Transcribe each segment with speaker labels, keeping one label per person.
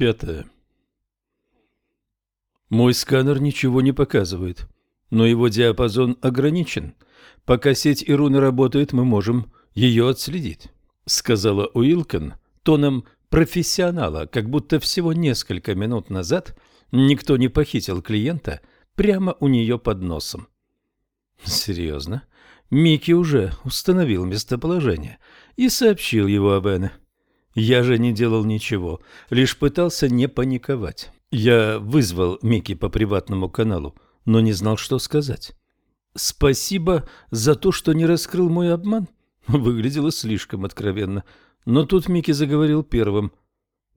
Speaker 1: Пятое. Мой сканер ничего не показывает, но его диапазон ограничен. Пока сеть и руны работает, мы можем ее отследить, сказала Уилкен тоном профессионала, как будто всего несколько минут назад никто не похитил клиента прямо у нее под носом. Серьезно? Микки уже установил местоположение и сообщил его об Эне. Я же не делал ничего, лишь пытался не паниковать. Я вызвал Микки по приватному каналу, но не знал, что сказать. Спасибо за то, что не раскрыл мой обман. Выглядело слишком откровенно. Но тут Микки заговорил первым.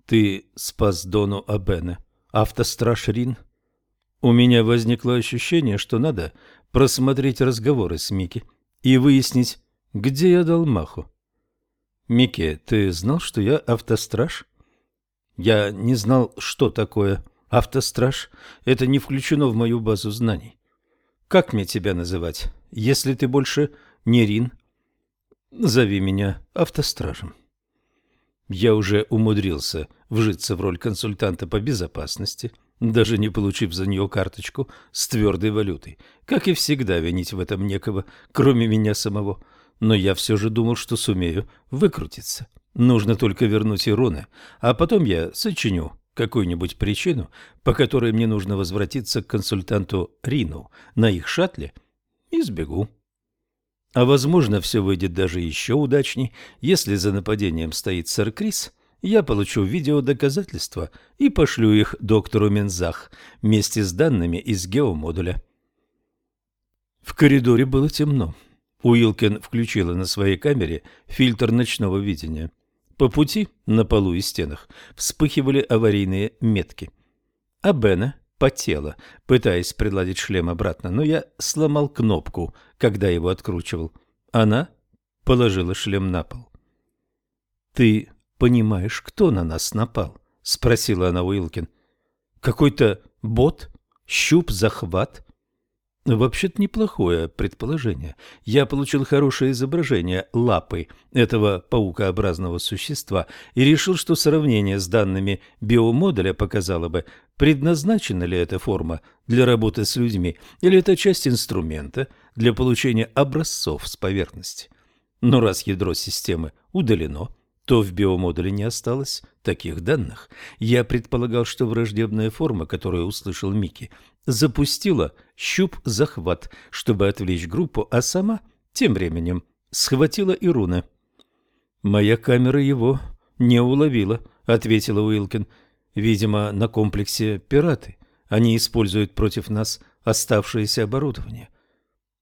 Speaker 1: Ты спас Дону Абене, автостраж Рин. У меня возникло ощущение, что надо просмотреть разговоры с Микки и выяснить, где я дал маху. Микки, ты знал, что я автостраж? Я не знал, что такое автостраж. Это не включено в мою базу знаний. Как мне тебя называть, если ты больше не Рин? Зови меня автостражем. Я уже умудрился вжиться в роль консультанта по безопасности, даже не получив за нее карточку с твердой валютой. Как и всегда, винить в этом некого, кроме меня самого – но я все же думал, что сумею выкрутиться. Нужно только вернуть Ироны, а потом я сочиню какую-нибудь причину, по которой мне нужно возвратиться к консультанту Рину на их шаттле и сбегу. А возможно, все выйдет даже еще удачней, если за нападением стоит сэр Крис, я получу видеодоказательства и пошлю их доктору Мензах вместе с данными из геомодуля. В коридоре было темно. Уилкен включила на своей камере фильтр ночного видения. По пути на полу и стенах вспыхивали аварийные метки. А Бена потела, пытаясь приладить шлем обратно, но я сломал кнопку, когда его откручивал. Она положила шлем на пол. «Ты понимаешь, кто на нас напал?» — спросила она Уилкин. «Какой-то бот? Щуп-захват? Вообще-то неплохое предположение. Я получил хорошее изображение лапы этого паукообразного существа и решил, что сравнение с данными биомодуля показало бы, предназначена ли эта форма для работы с людьми или это часть инструмента для получения образцов с поверхности. Но раз ядро системы удалено, то в биомодуле не осталось таких данных. Я предполагал, что враждебная форма, которую услышал Микки, запустила щуп-захват, чтобы отвлечь группу, а сама тем временем схватила Ируна. «Моя камера его не уловила», — ответила Уилкин. «Видимо, на комплексе пираты. Они используют против нас оставшееся оборудование».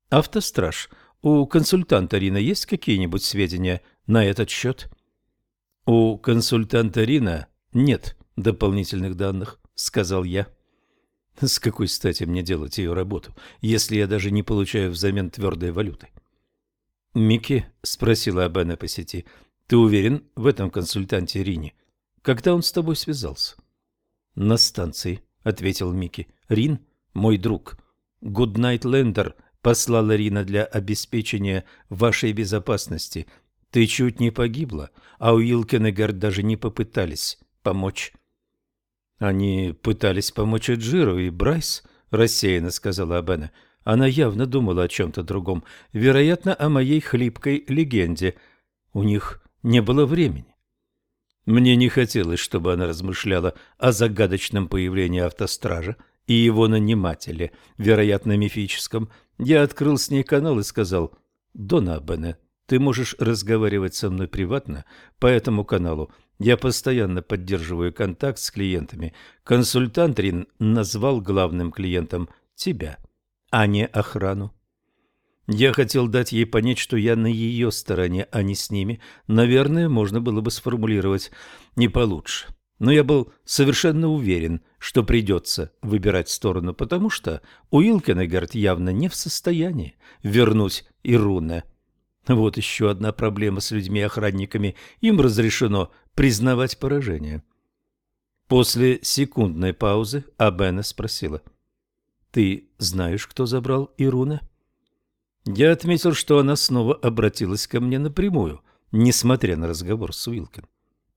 Speaker 1: «Автостраж, у консультанта Рина есть какие-нибудь сведения на этот счет?» «У консультанта Рина нет дополнительных данных», — сказал я. С какой стати мне делать ее работу, если я даже не получаю взамен твердой валюты? Микки спросила Абена по сети. Ты уверен в этом консультанте Рине? Когда он с тобой связался? На станции, ответил Микки. Рин мой друг. Гуднайт Лендер послала Рина для обеспечения вашей безопасности. Ты чуть не погибла, а Уилкен и Гард даже не попытались помочь. Они пытались помочь Эджиру и Брайс, рассеянно сказала Абена. Она явно думала о чем-то другом, вероятно, о моей хлипкой легенде. У них не было времени. Мне не хотелось, чтобы она размышляла о загадочном появлении автостража и его нанимателе, вероятно, мифическом. Я открыл с ней канал и сказал, «Дона Абене, ты можешь разговаривать со мной приватно по этому каналу. Я постоянно поддерживаю контакт с клиентами. Консультант Рин назвал главным клиентом тебя, а не охрану. Я хотел дать ей понять, что я на ее стороне, а не с ними. Наверное, можно было бы сформулировать не получше. Но я был совершенно уверен, что придется выбирать сторону, потому что Уилкенегард явно не в состоянии вернуть Ируна. Вот еще одна проблема с людьми-охранниками. Им разрешено признавать поражение. После секундной паузы Абена спросила. «Ты знаешь, кто забрал Ируна?» Я отметил, что она снова обратилась ко мне напрямую, несмотря на разговор с Уилкин.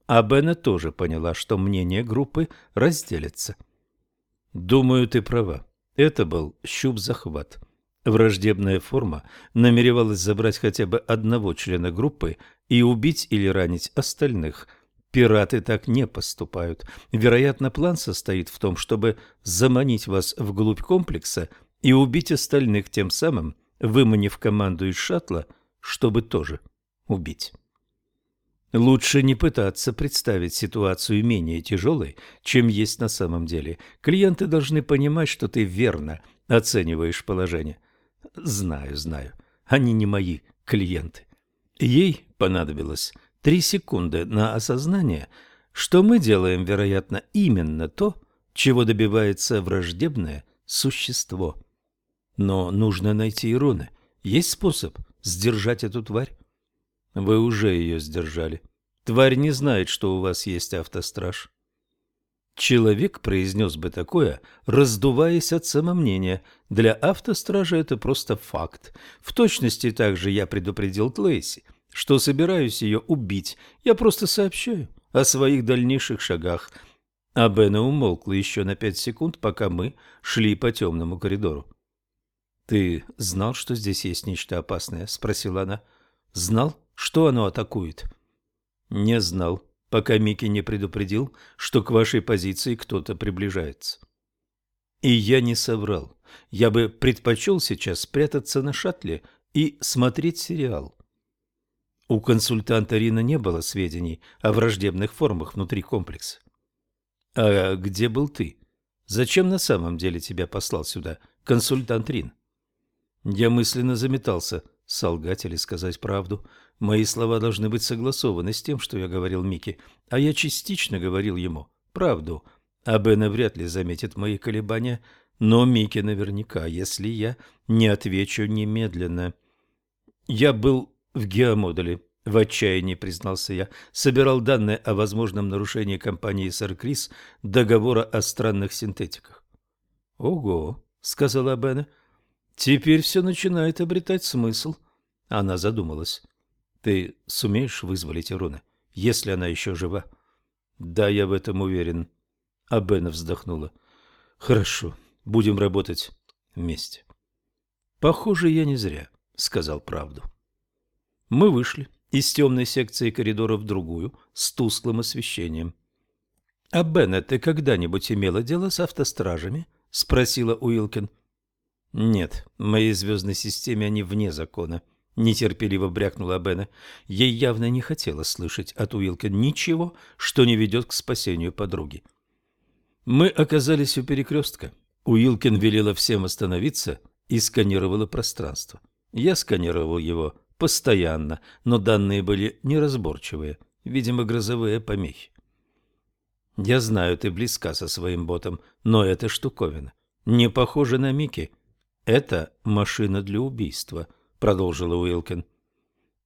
Speaker 1: а Бена тоже поняла, что мнение группы разделится. «Думаю, ты права. Это был щуп-захват». Враждебная форма намеревалась забрать хотя бы одного члена группы и убить или ранить остальных. Пираты так не поступают. Вероятно, план состоит в том, чтобы заманить вас вглубь комплекса и убить остальных, тем самым выманив команду из шаттла, чтобы тоже убить. Лучше не пытаться представить ситуацию менее тяжелой, чем есть на самом деле. Клиенты должны понимать, что ты верно оцениваешь положение. Знаю, знаю. Они не мои клиенты. Ей понадобилось три секунды на осознание, что мы делаем, вероятно, именно то, чего добивается враждебное существо. Но нужно найти Ироны. Есть способ сдержать эту тварь? Вы уже ее сдержали. Тварь не знает, что у вас есть автостраж. Человек произнес бы такое, раздуваясь от самомнения. Для автостража это просто факт. В точности также я предупредил Тлейси, что собираюсь ее убить. Я просто сообщаю о своих дальнейших шагах. А Бена умолкла еще на пять секунд, пока мы шли по темному коридору. «Ты знал, что здесь есть нечто опасное?» – спросила она. «Знал, что оно атакует?» «Не знал», пока Микки не предупредил, что к вашей позиции кто-то приближается. И я не соврал. Я бы предпочел сейчас спрятаться на шаттле и смотреть сериал. У консультанта Рина не было сведений о враждебных формах внутри комплекса. А где был ты? Зачем на самом деле тебя послал сюда консультант Рин? Я мысленно заметался, солгать или сказать правду. Мои слова должны быть согласованы с тем, что я говорил Микки, а я частично говорил ему правду. А Бена вряд ли заметит мои колебания, но Микки наверняка, если я не отвечу немедленно. Я был в геомодуле, в отчаянии признался я, собирал данные о возможном нарушении компании «Сэр Крис» договора о странных синтетиках. «Ого», — сказала Бена, — «теперь все начинает обретать смысл». Она задумалась. Ты сумеешь вызволить Ируна, если она еще жива? Да, я в этом уверен. А Бена вздохнула. Хорошо, будем работать вместе. Похоже, я не зря сказал правду. Мы вышли из темной секции коридора в другую с тусклым освещением. — А Бена, ты когда-нибудь имела дело с автостражами? — спросила Уилкин. — Нет, в моей звездной системе они вне закона. —— нетерпеливо брякнула Бена. Ей явно не хотелось слышать от Уилкин ничего, что не ведет к спасению подруги. Мы оказались у перекрестка. Уилкин велела всем остановиться и сканировала пространство. Я сканировал его постоянно, но данные были неразборчивые, видимо, грозовые помехи. Я знаю, ты близка со своим ботом, но эта штуковина не похожа на Мики. Это машина для убийства — продолжила Уилкин.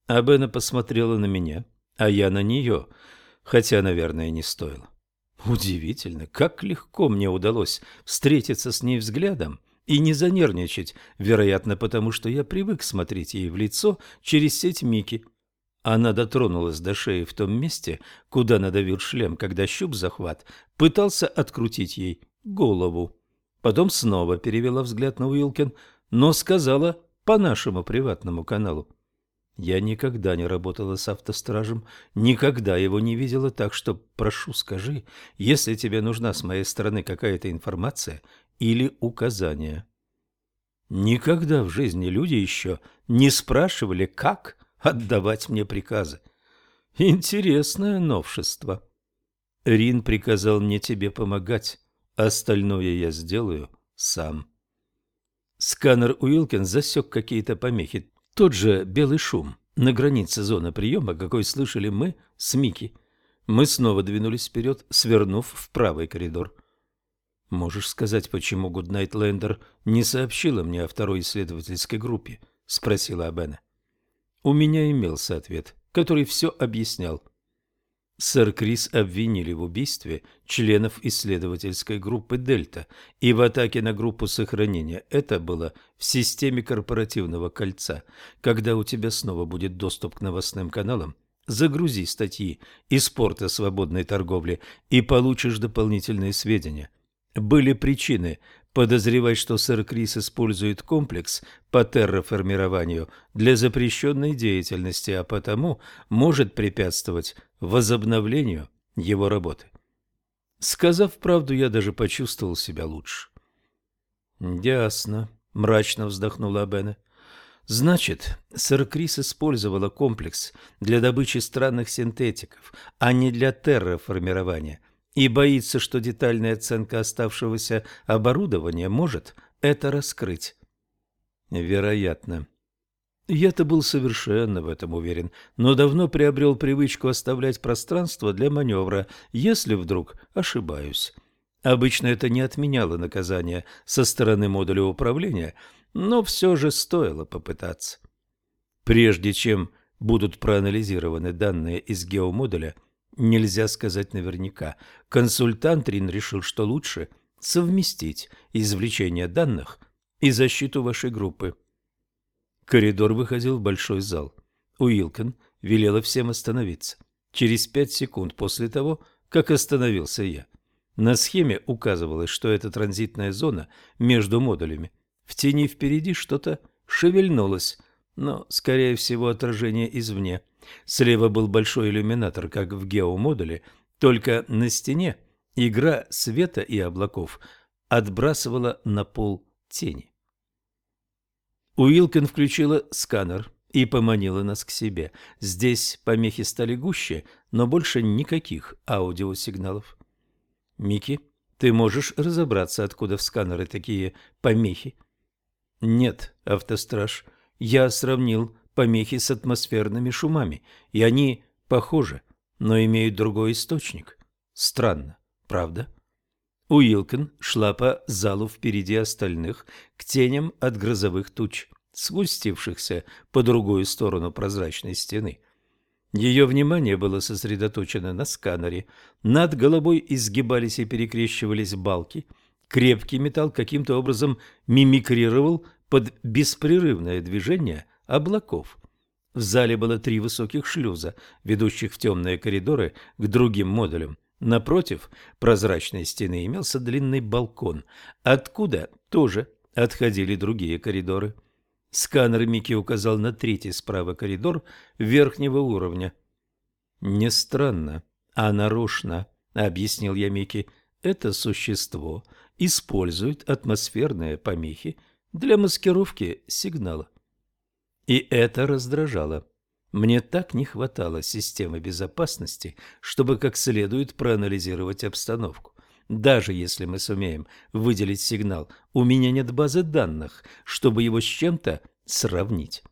Speaker 1: А Бена посмотрела на меня, а я на нее, хотя, наверное, не стоило. Удивительно, как легко мне удалось встретиться с ней взглядом и не занервничать, вероятно, потому что я привык смотреть ей в лицо через сеть Мики. Она дотронулась до шеи в том месте, куда надавил шлем, когда щуп-захват пытался открутить ей голову. Потом снова перевела взгляд на Уилкин, но сказала по нашему приватному каналу. Я никогда не работала с автостражем, никогда его не видела, так что прошу, скажи, если тебе нужна с моей стороны какая-то информация или указание. Никогда в жизни люди еще не спрашивали, как отдавать мне приказы. Интересное новшество. Рин приказал мне тебе помогать, остальное я сделаю сам. Сканер Уилкин засек какие-то помехи. Тот же белый шум на границе зоны приема, какой слышали мы с Мики. Мы снова двинулись вперед, свернув в правый коридор. «Можешь сказать, почему Гуднайтлендер не сообщила мне о второй исследовательской группе?» — спросила Абена. У меня имелся ответ, который все объяснял. Сэр Крис обвинили в убийстве членов исследовательской группы «Дельта» и в атаке на группу сохранения. Это было в системе корпоративного кольца. Когда у тебя снова будет доступ к новостным каналам, Загрузи статьи из порта свободной торговли и получишь дополнительные сведения. Были причины подозревать, что сэр Крис использует комплекс по терраформированию для запрещенной деятельности, а потому может препятствовать возобновлению его работы. Сказав правду, я даже почувствовал себя лучше. «Ясно», — мрачно вздохнула Бена. «Значит, сэр Крис использовала комплекс для добычи странных синтетиков, а не для терраформирования, и боится, что детальная оценка оставшегося оборудования может это раскрыть». «Вероятно», я-то был совершенно в этом уверен, но давно приобрел привычку оставлять пространство для маневра, если вдруг ошибаюсь. Обычно это не отменяло наказание со стороны модуля управления, но все же стоило попытаться. Прежде чем будут проанализированы данные из геомодуля, нельзя сказать наверняка. Консультант Рин решил, что лучше совместить извлечение данных и защиту вашей группы. Коридор выходил в большой зал. Уилкин велела всем остановиться. Через пять секунд после того, как остановился я. На схеме указывалось, что это транзитная зона между модулями. В тени впереди что-то шевельнулось, но, скорее всего, отражение извне. Слева был большой иллюминатор, как в геомодуле, только на стене игра света и облаков отбрасывала на пол тени. Уилкин включила сканер и поманила нас к себе. Здесь помехи стали гуще, но больше никаких аудиосигналов. Мики, ты можешь разобраться, откуда в сканере такие помехи? Нет, автостраж. Я сравнил помехи с атмосферными шумами, и они похожи, но имеют другой источник. Странно, правда? Уилкин шла по залу впереди остальных, к теням от грозовых туч, сгустившихся по другую сторону прозрачной стены. Ее внимание было сосредоточено на сканере. Над головой изгибались и перекрещивались балки. Крепкий металл каким-то образом мимикрировал под беспрерывное движение облаков. В зале было три высоких шлюза, ведущих в темные коридоры к другим модулям. Напротив прозрачной стены имелся длинный балкон, откуда тоже отходили другие коридоры. Сканер Микки указал на третий справа коридор верхнего уровня. «Не странно, а нарочно», — объяснил я Микки. «Это существо использует атмосферные помехи для маскировки сигнала». И это раздражало. Мне так не хватало системы безопасности, чтобы как следует проанализировать обстановку. Даже если мы сумеем выделить сигнал, у меня нет базы данных, чтобы его с чем-то сравнить.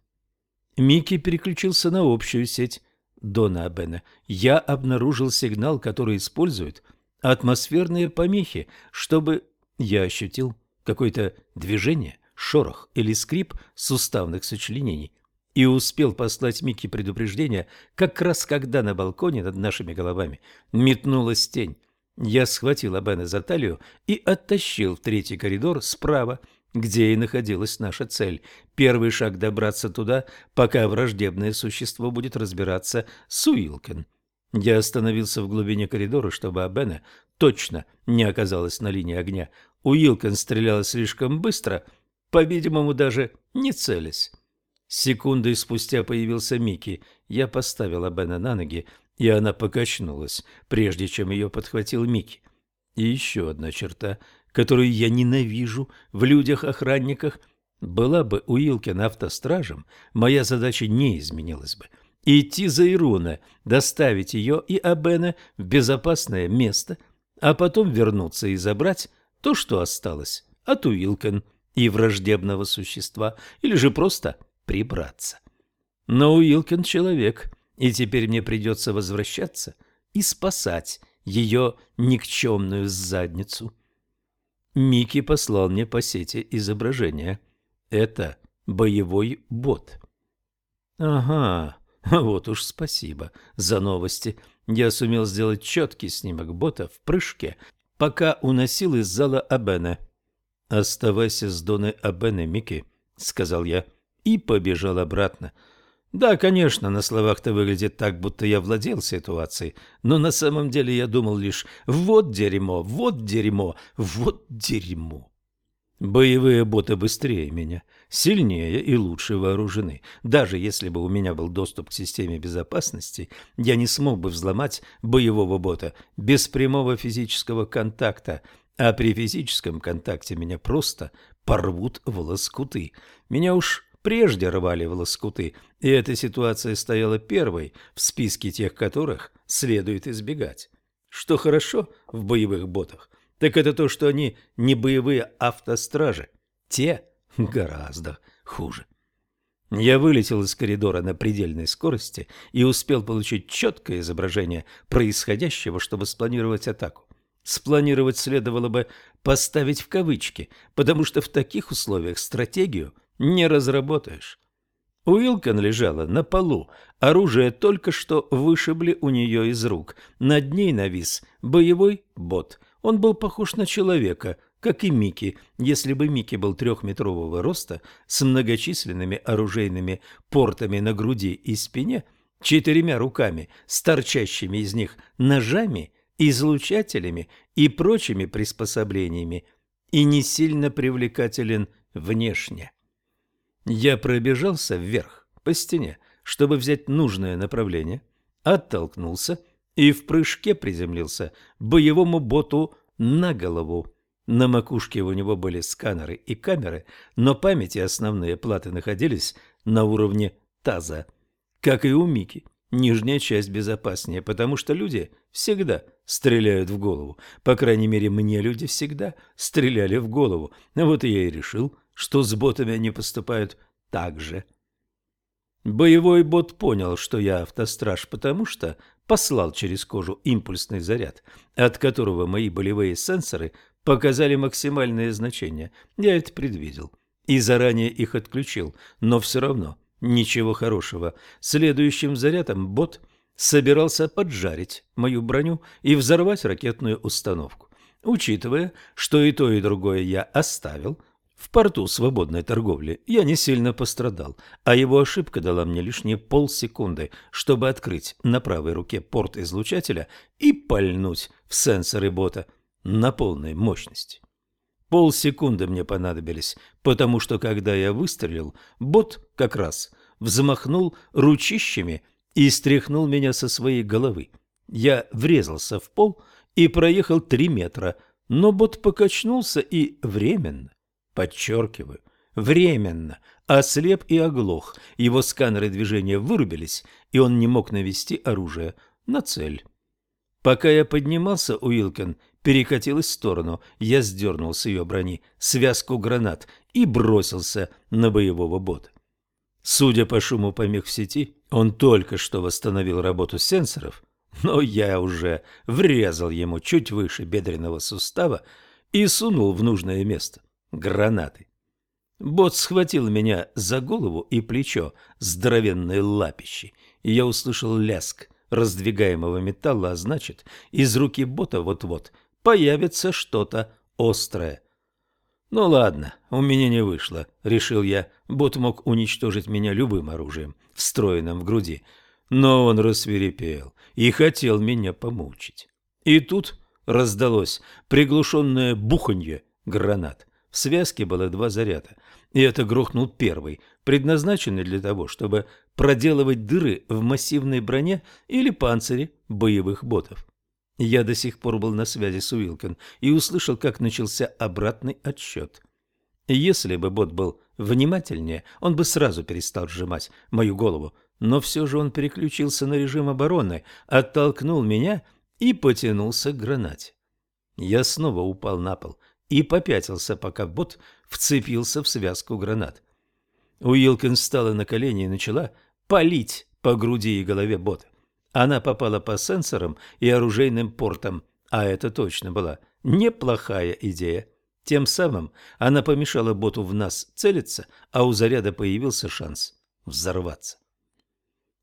Speaker 1: Микки переключился на общую сеть Дона Абена. Я обнаружил сигнал, который использует атмосферные помехи, чтобы я ощутил какое-то движение, шорох или скрип суставных сочленений и успел послать Микки предупреждение, как раз когда на балконе над нашими головами метнулась тень. Я схватил Абена за талию и оттащил в третий коридор справа, где и находилась наша цель. Первый шаг добраться туда, пока враждебное существо будет разбираться с Уилкен. Я остановился в глубине коридора, чтобы Абена точно не оказалась на линии огня. Уилкен стреляла слишком быстро, по-видимому, даже не целясь. Секундой спустя появился Микки. Я поставила Бена на ноги, и она покачнулась, прежде чем ее подхватил Микки. И еще одна черта, которую я ненавижу в людях-охранниках. Была бы Уилкин автостражем, моя задача не изменилась бы. Идти за Ируна, доставить ее и Абена в безопасное место, а потом вернуться и забрать то, что осталось от Уилкин и враждебного существа, или же просто прибраться. Но Уилкин человек, и теперь мне придется возвращаться и спасать ее никчемную задницу. Микки послал мне по сети изображение. Это боевой бот. Ага, вот уж спасибо за новости. Я сумел сделать четкий снимок бота в прыжке, пока уносил из зала Абена. «Оставайся с Доной Абене, Микки», — сказал я и побежал обратно. Да, конечно, на словах-то выглядит так, будто я владел ситуацией, но на самом деле я думал лишь «вот дерьмо, вот дерьмо, вот дерьмо». Боевые боты быстрее меня, сильнее и лучше вооружены. Даже если бы у меня был доступ к системе безопасности, я не смог бы взломать боевого бота без прямого физического контакта, а при физическом контакте меня просто порвут в лоскуты. Меня уж прежде рвали в лоскуты, и эта ситуация стояла первой в списке тех, которых следует избегать. Что хорошо в боевых ботах, так это то, что они не боевые автостражи. Те гораздо хуже. Я вылетел из коридора на предельной скорости и успел получить четкое изображение происходящего, чтобы спланировать атаку. Спланировать следовало бы поставить в кавычки, потому что в таких условиях стратегию не разработаешь. Уилкон лежала на полу, оружие только что вышибли у нее из рук. Над ней навис боевой бот. Он был похож на человека, как и Микки, если бы Микки был трехметрового роста, с многочисленными оружейными портами на груди и спине, четырьмя руками, с торчащими из них ножами излучателями и прочими приспособлениями и не сильно привлекателен внешне. Я пробежался вверх по стене, чтобы взять нужное направление, оттолкнулся и в прыжке приземлился боевому боту на голову. На макушке у него были сканеры и камеры, но память и основные платы находились на уровне таза, как и у Мики. Нижняя часть безопаснее, потому что люди всегда стреляют в голову. По крайней мере, мне люди всегда стреляли в голову. Вот и я и решил, что с ботами они поступают так же. Боевой бот понял, что я автостраж, потому что послал через кожу импульсный заряд, от которого мои болевые сенсоры показали максимальное значение. Я это предвидел и заранее их отключил, но все равно Ничего хорошего. Следующим зарядом бот собирался поджарить мою броню и взорвать ракетную установку. Учитывая, что и то, и другое я оставил, в порту свободной торговли я не сильно пострадал, а его ошибка дала мне лишние полсекунды, чтобы открыть на правой руке порт излучателя и пальнуть в сенсоры бота на полной мощности. Полсекунды мне понадобились, потому что, когда я выстрелил, бот как раз взмахнул ручищами и стряхнул меня со своей головы. Я врезался в пол и проехал три метра, но бот покачнулся и временно, подчеркиваю, временно, ослеп и оглох. Его сканеры движения вырубились, и он не мог навести оружие на цель. Пока я поднимался, Уилкин перекатилась в сторону. Я сдернул с ее брони связку гранат и бросился на боевого бота. Судя по шуму помех в сети, он только что восстановил работу сенсоров, но я уже врезал ему чуть выше бедренного сустава и сунул в нужное место гранаты. Бот схватил меня за голову и плечо здоровенной лапищей, и я услышал ляск раздвигаемого металла, а значит, из руки бота вот-вот появится что-то острое. Ну ладно, у меня не вышло, решил я. Бот мог уничтожить меня любым оружием, встроенным в груди. Но он рассверепел и хотел меня помучить. И тут раздалось приглушенное буханье гранат. В связке было два заряда, и это грохнул первый, предназначенный для того, чтобы проделывать дыры в массивной броне или панцире боевых ботов. Я до сих пор был на связи с Уилкин и услышал, как начался обратный отсчет. Если бы бот был внимательнее, он бы сразу перестал сжимать мою голову, но все же он переключился на режим обороны, оттолкнул меня и потянулся к гранате. Я снова упал на пол и попятился, пока бот вцепился в связку гранат. Уилкин встала на колени и начала палить по груди и голове бота. Она попала по сенсорам и оружейным портам, а это точно была неплохая идея. Тем самым она помешала боту в нас целиться, а у заряда появился шанс взорваться.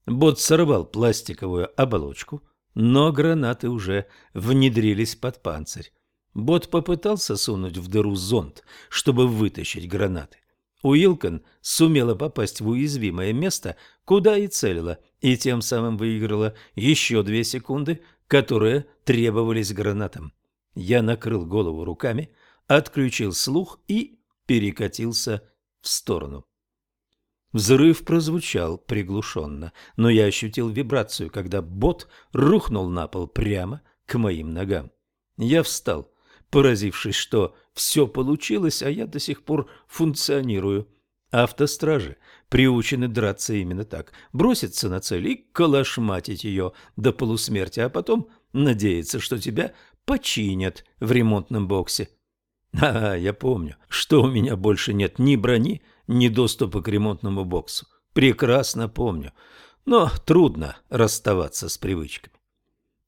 Speaker 1: Бот сорвал пластиковую оболочку, но гранаты уже внедрились под панцирь. Бот попытался сунуть в дыру зонт, чтобы вытащить гранаты. Уилкон сумела попасть в уязвимое место, куда и целила, и тем самым выиграла еще две секунды, которые требовались гранатам. Я накрыл голову руками, отключил слух и перекатился в сторону. Взрыв прозвучал приглушенно, но я ощутил вибрацию, когда бот рухнул на пол прямо к моим ногам. Я встал, поразившись, что все получилось, а я до сих пор функционирую. Автостражи приучены драться именно так. Броситься на цель и калашматить ее до полусмерти, а потом надеяться, что тебя починят в ремонтном боксе. А, я помню, что у меня больше нет ни брони, ни доступа к ремонтному боксу. Прекрасно помню. Но трудно расставаться с привычками.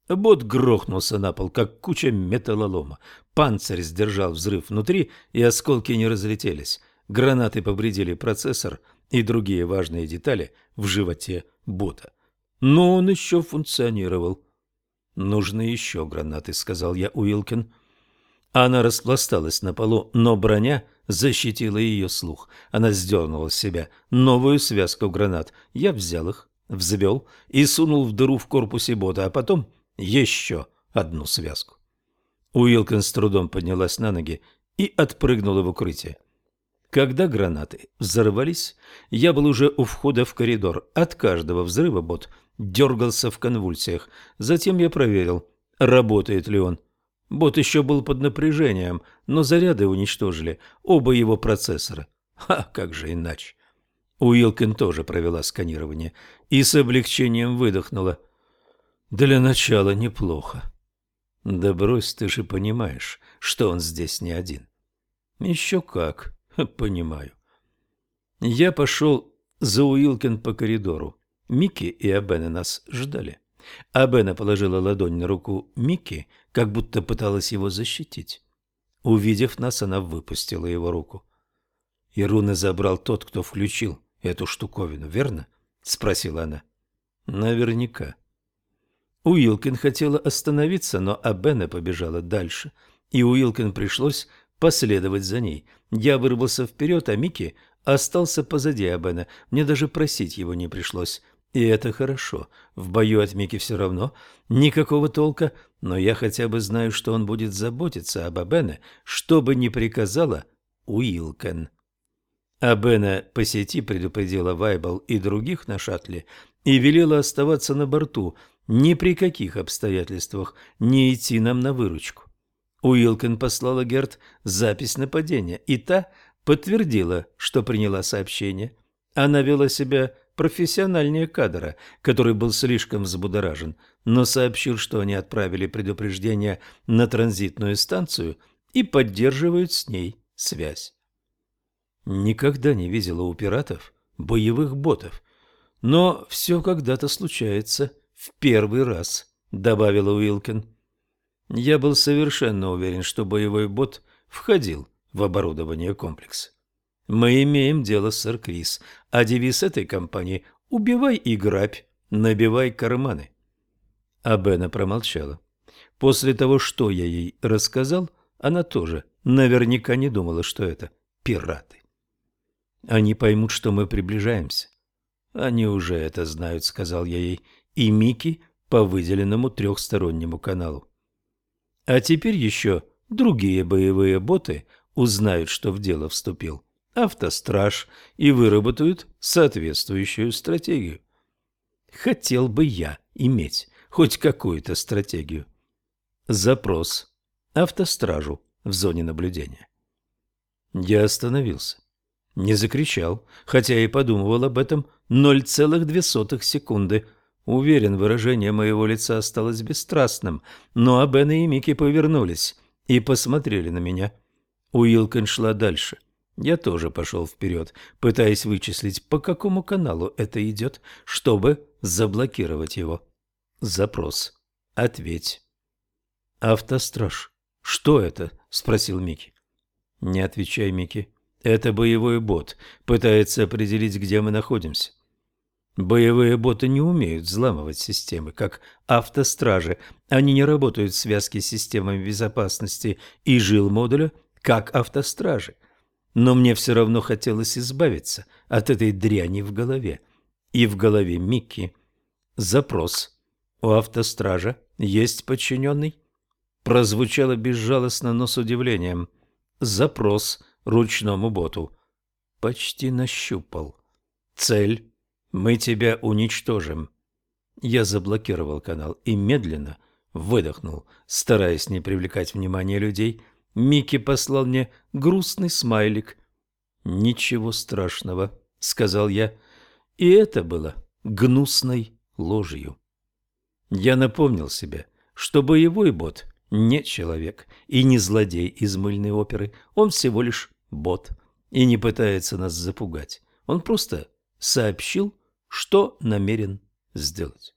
Speaker 1: Бот грохнулся на пол, как куча металлолома. Панцирь сдержал взрыв внутри, и осколки не разлетелись. Гранаты повредили процессор и другие важные детали в животе бота. Но он еще функционировал. «Нужны еще гранаты», — сказал я Уилкин. Она распласталась на полу, но броня защитила ее слух. Она сдернула с себя новую связку гранат. Я взял их, взвел и сунул в дыру в корпусе бота, а потом еще одну связку. Уилкин с трудом поднялась на ноги и отпрыгнула в укрытие. Когда гранаты взорвались, я был уже у входа в коридор. От каждого взрыва бот дергался в конвульсиях. Затем я проверил, работает ли он. Бот еще был под напряжением, но заряды уничтожили оба его процессора. Ха, как же иначе. Уилкин тоже провела сканирование и с облегчением выдохнула. Для начала неплохо. Да брось, ты же понимаешь, что он здесь не один. Еще как, понимаю. Я пошел за Уилкин по коридору. Микки и Абена нас ждали. Абена положила ладонь на руку Микки, как будто пыталась его защитить. Увидев нас, она выпустила его руку. «Ируна забрал тот, кто включил эту штуковину, верно?» — спросила она. «Наверняка». Уилкин хотела остановиться, но Абена побежала дальше, и Уилкин пришлось последовать за ней. Я вырвался вперед, а Микки остался позади Абена. Мне даже просить его не пришлось. И это хорошо. В бою от Микки все равно никакого толка, но я хотя бы знаю, что он будет заботиться об Абене, что бы ни приказала Уилкен. Абена по сети предупредила Вайбл и других на шаттле и велела оставаться на борту – ни при каких обстоятельствах не идти нам на выручку. Уилкин послала Герт запись нападения, и та подтвердила, что приняла сообщение. Она вела себя профессиональнее кадра, который был слишком взбудоражен, но сообщил, что они отправили предупреждение на транзитную станцию и поддерживают с ней связь. Никогда не видела у пиратов боевых ботов, но все когда-то случается – в первый раз», — добавила Уилкин. Я был совершенно уверен, что боевой бот входил в оборудование комплекса. Мы имеем дело с Крис, а девиз этой компании — «Убивай и грабь, набивай карманы». А Бена промолчала. После того, что я ей рассказал, она тоже наверняка не думала, что это пираты. Они поймут, что мы приближаемся. Они уже это знают, сказал я ей, и Мики по выделенному трехстороннему каналу. А теперь еще другие боевые боты узнают, что в дело вступил автостраж и выработают соответствующую стратегию. Хотел бы я иметь хоть какую-то стратегию. Запрос автостражу в зоне наблюдения. Я остановился. Не закричал, хотя и подумывал об этом 0,2 секунды, Уверен, выражение моего лица осталось бесстрастным, но Абен и Микки повернулись и посмотрели на меня. Уилкин шла дальше. Я тоже пошел вперед, пытаясь вычислить, по какому каналу это идет, чтобы заблокировать его. Запрос. Ответь. «Автостраж. Что это?» – спросил Микки. «Не отвечай, Микки. Это боевой бот. Пытается определить, где мы находимся. Боевые боты не умеют взламывать системы, как автостражи. Они не работают в связке с системами безопасности и жил модуля, как автостражи. но мне все равно хотелось избавиться от этой дряни в голове. И в голове Микки. Запрос. У автостража есть подчиненный? Прозвучало безжалостно, но с удивлением. Запрос ручному боту. Почти нащупал. Цель. Мы тебя уничтожим. Я заблокировал канал и медленно выдохнул, стараясь не привлекать внимания людей. Микки послал мне грустный смайлик. «Ничего страшного», — сказал я. И это было гнусной ложью. Я напомнил себе, что боевой бот не человек и не злодей из мыльной оперы. Он всего лишь бот и не пытается нас запугать. Он просто сообщил, что намерен сделать.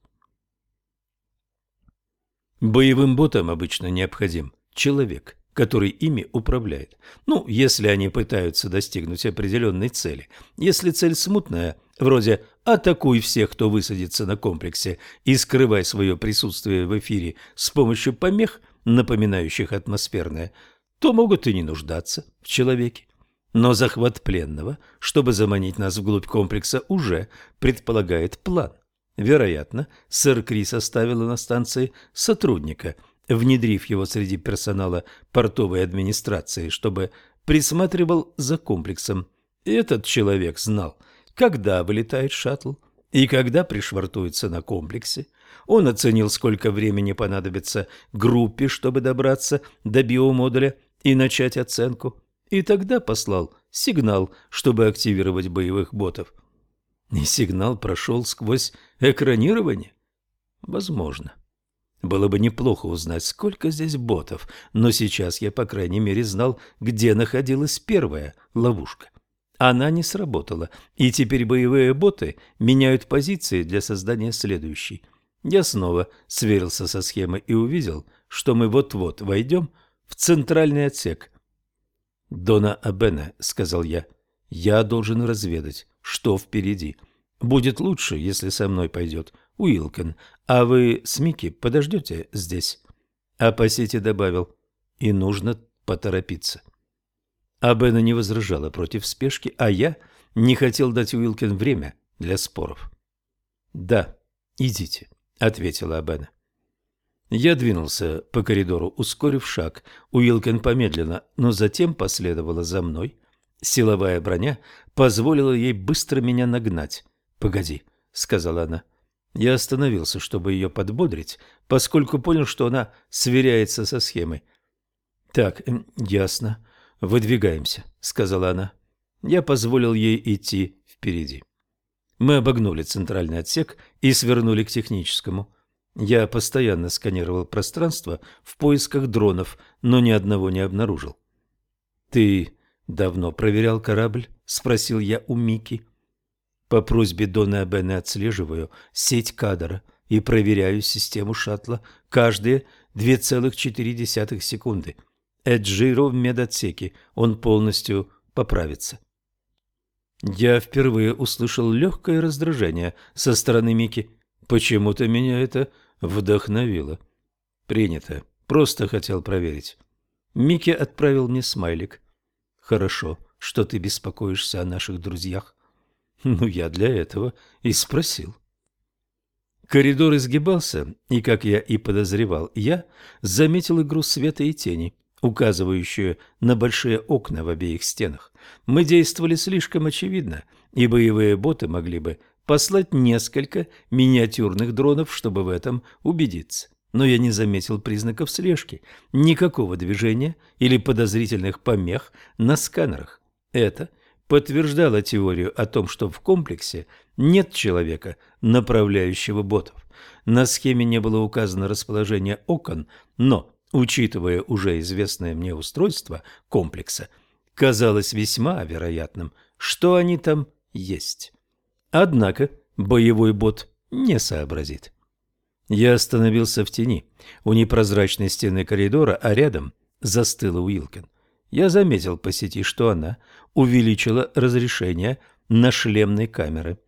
Speaker 1: Боевым ботам обычно необходим человек, который ими управляет. Ну, если они пытаются достигнуть определенной цели. Если цель смутная, вроде «атакуй всех, кто высадится на комплексе и скрывай свое присутствие в эфире с помощью помех, напоминающих атмосферное», то могут и не нуждаться в человеке. Но захват пленного, чтобы заманить нас вглубь комплекса, уже предполагает план. Вероятно, сэр Крис оставила на станции сотрудника, внедрив его среди персонала портовой администрации, чтобы присматривал за комплексом. Этот человек знал, когда вылетает шаттл и когда пришвартуется на комплексе. Он оценил, сколько времени понадобится группе, чтобы добраться до биомодуля и начать оценку и тогда послал сигнал, чтобы активировать боевых ботов. И сигнал прошел сквозь экранирование? Возможно. Было бы неплохо узнать, сколько здесь ботов, но сейчас я, по крайней мере, знал, где находилась первая ловушка. Она не сработала, и теперь боевые боты меняют позиции для создания следующей. Я снова сверился со схемой и увидел, что мы вот-вот войдем в центральный отсек – «Дона Абена», — сказал я, — «я должен разведать, что впереди. Будет лучше, если со мной пойдет Уилкен, а вы с Микки подождете здесь». А по сети добавил, «И нужно поторопиться». Абена не возражала против спешки, а я не хотел дать Уилкен время для споров. «Да, идите», — ответила Абена. Я двинулся по коридору, ускорив шаг. Уилкен помедленно, но затем последовала за мной. Силовая броня позволила ей быстро меня нагнать. «Погоди», — сказала она. Я остановился, чтобы ее подбодрить, поскольку понял, что она сверяется со схемой. «Так, ясно. Выдвигаемся», — сказала она. Я позволил ей идти впереди. Мы обогнули центральный отсек и свернули к техническому. Я постоянно сканировал пространство в поисках дронов, но ни одного не обнаружил. «Ты давно проверял корабль?» – спросил я у Мики. По просьбе Дона Бене отслеживаю сеть кадра и проверяю систему шаттла каждые 2,4 секунды. Эджиро в медотсеке, он полностью поправится. Я впервые услышал легкое раздражение со стороны Мики. Почему-то меня это вдохновило. Принято. Просто хотел проверить. Микки отправил мне смайлик. Хорошо, что ты беспокоишься о наших друзьях. Ну, я для этого и спросил. Коридор изгибался, и, как я и подозревал, я заметил игру света и тени, указывающую на большие окна в обеих стенах. Мы действовали слишком очевидно, и боевые боты могли бы послать несколько миниатюрных дронов, чтобы в этом убедиться. Но я не заметил признаков слежки, никакого движения или подозрительных помех на сканерах. Это подтверждало теорию о том, что в комплексе нет человека, направляющего ботов. На схеме не было указано расположение окон, но, учитывая уже известное мне устройство комплекса, казалось весьма вероятным, что они там есть. Однако боевой бот не сообразит. Я остановился в тени у непрозрачной стены коридора, а рядом застыла Уилкин. Я заметил по сети, что она увеличила разрешение на шлемной камеры.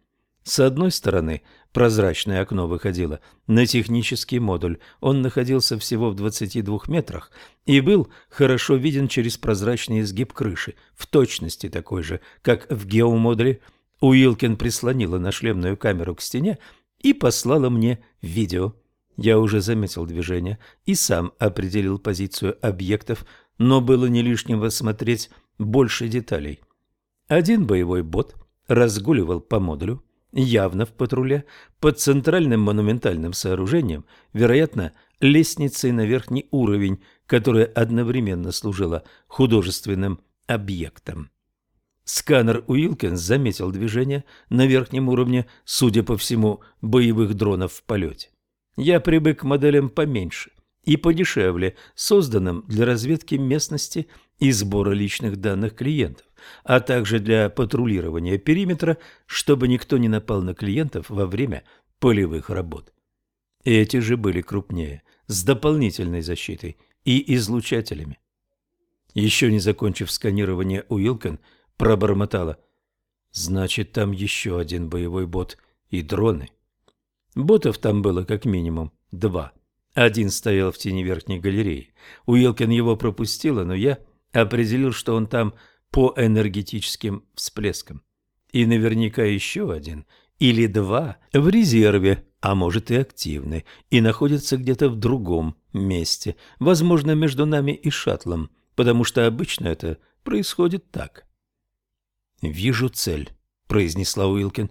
Speaker 1: С одной стороны, прозрачное окно выходило на технический модуль. Он находился всего в 22 метрах и был хорошо виден через прозрачный изгиб крыши, в точности такой же, как в геомодуле. Уилкин прислонила на шлемную камеру к стене и послала мне видео. Я уже заметил движение и сам определил позицию объектов, но было не лишним рассмотреть больше деталей. Один боевой бот разгуливал по модулю, явно в патруле, под центральным монументальным сооружением, вероятно, лестницей на верхний уровень, которая одновременно служила художественным объектом. Сканер Уилкинс заметил движение на верхнем уровне, судя по всему, боевых дронов в полете. Я привык к моделям поменьше и подешевле, созданным для разведки местности и сбора личных данных клиентов а также для патрулирования периметра, чтобы никто не напал на клиентов во время полевых работ. Эти же были крупнее, с дополнительной защитой и излучателями. Еще не закончив сканирование, Уилкон пробормотала. «Значит, там еще один боевой бот и дроны». Ботов там было как минимум два. Один стоял в тени верхней галереи. Уилкин его пропустила, но я определил, что он там по энергетическим всплескам. И наверняка еще один или два в резерве, а может и активны, и находятся где-то в другом месте, возможно, между нами и шаттлом, потому что обычно это происходит так. «Вижу цель», — произнесла Уилкин.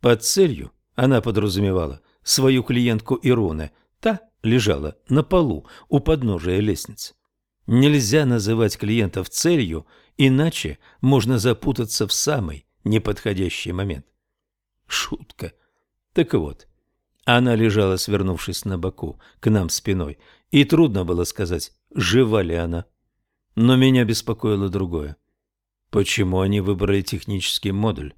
Speaker 1: Под целью она подразумевала свою клиентку Ироне. Та лежала на полу у подножия лестницы. Нельзя называть клиентов целью Иначе можно запутаться в самый неподходящий момент. Шутка. Так вот, она лежала, свернувшись на боку, к нам спиной, и трудно было сказать, жива ли она. Но меня беспокоило другое. Почему они выбрали технический модуль?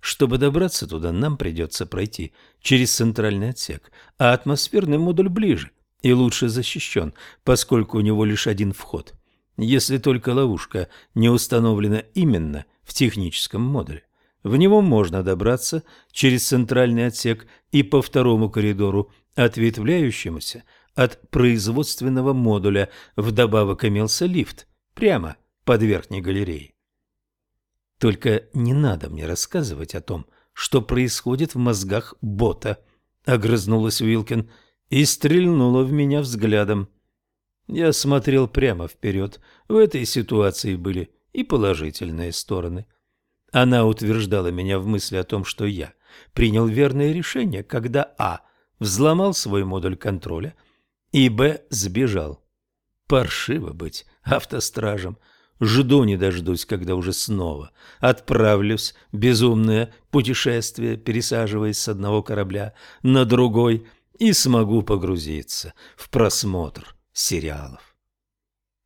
Speaker 1: Чтобы добраться туда, нам придется пройти через центральный отсек, а атмосферный модуль ближе и лучше защищен, поскольку у него лишь один вход если только ловушка не установлена именно в техническом модуле. В него можно добраться через центральный отсек и по второму коридору, ответвляющемуся от производственного модуля. Вдобавок имелся лифт прямо под верхней галереей. Только не надо мне рассказывать о том, что происходит в мозгах бота, огрызнулась Уилкин и стрельнула в меня взглядом. Я смотрел прямо вперед. В этой ситуации были и положительные стороны. Она утверждала меня в мысли о том, что я принял верное решение, когда А. взломал свой модуль контроля и Б. сбежал. Паршиво быть автостражем. Жду не дождусь, когда уже снова отправлюсь в безумное путешествие, пересаживаясь с одного корабля на другой, и смогу погрузиться в просмотр сериалов.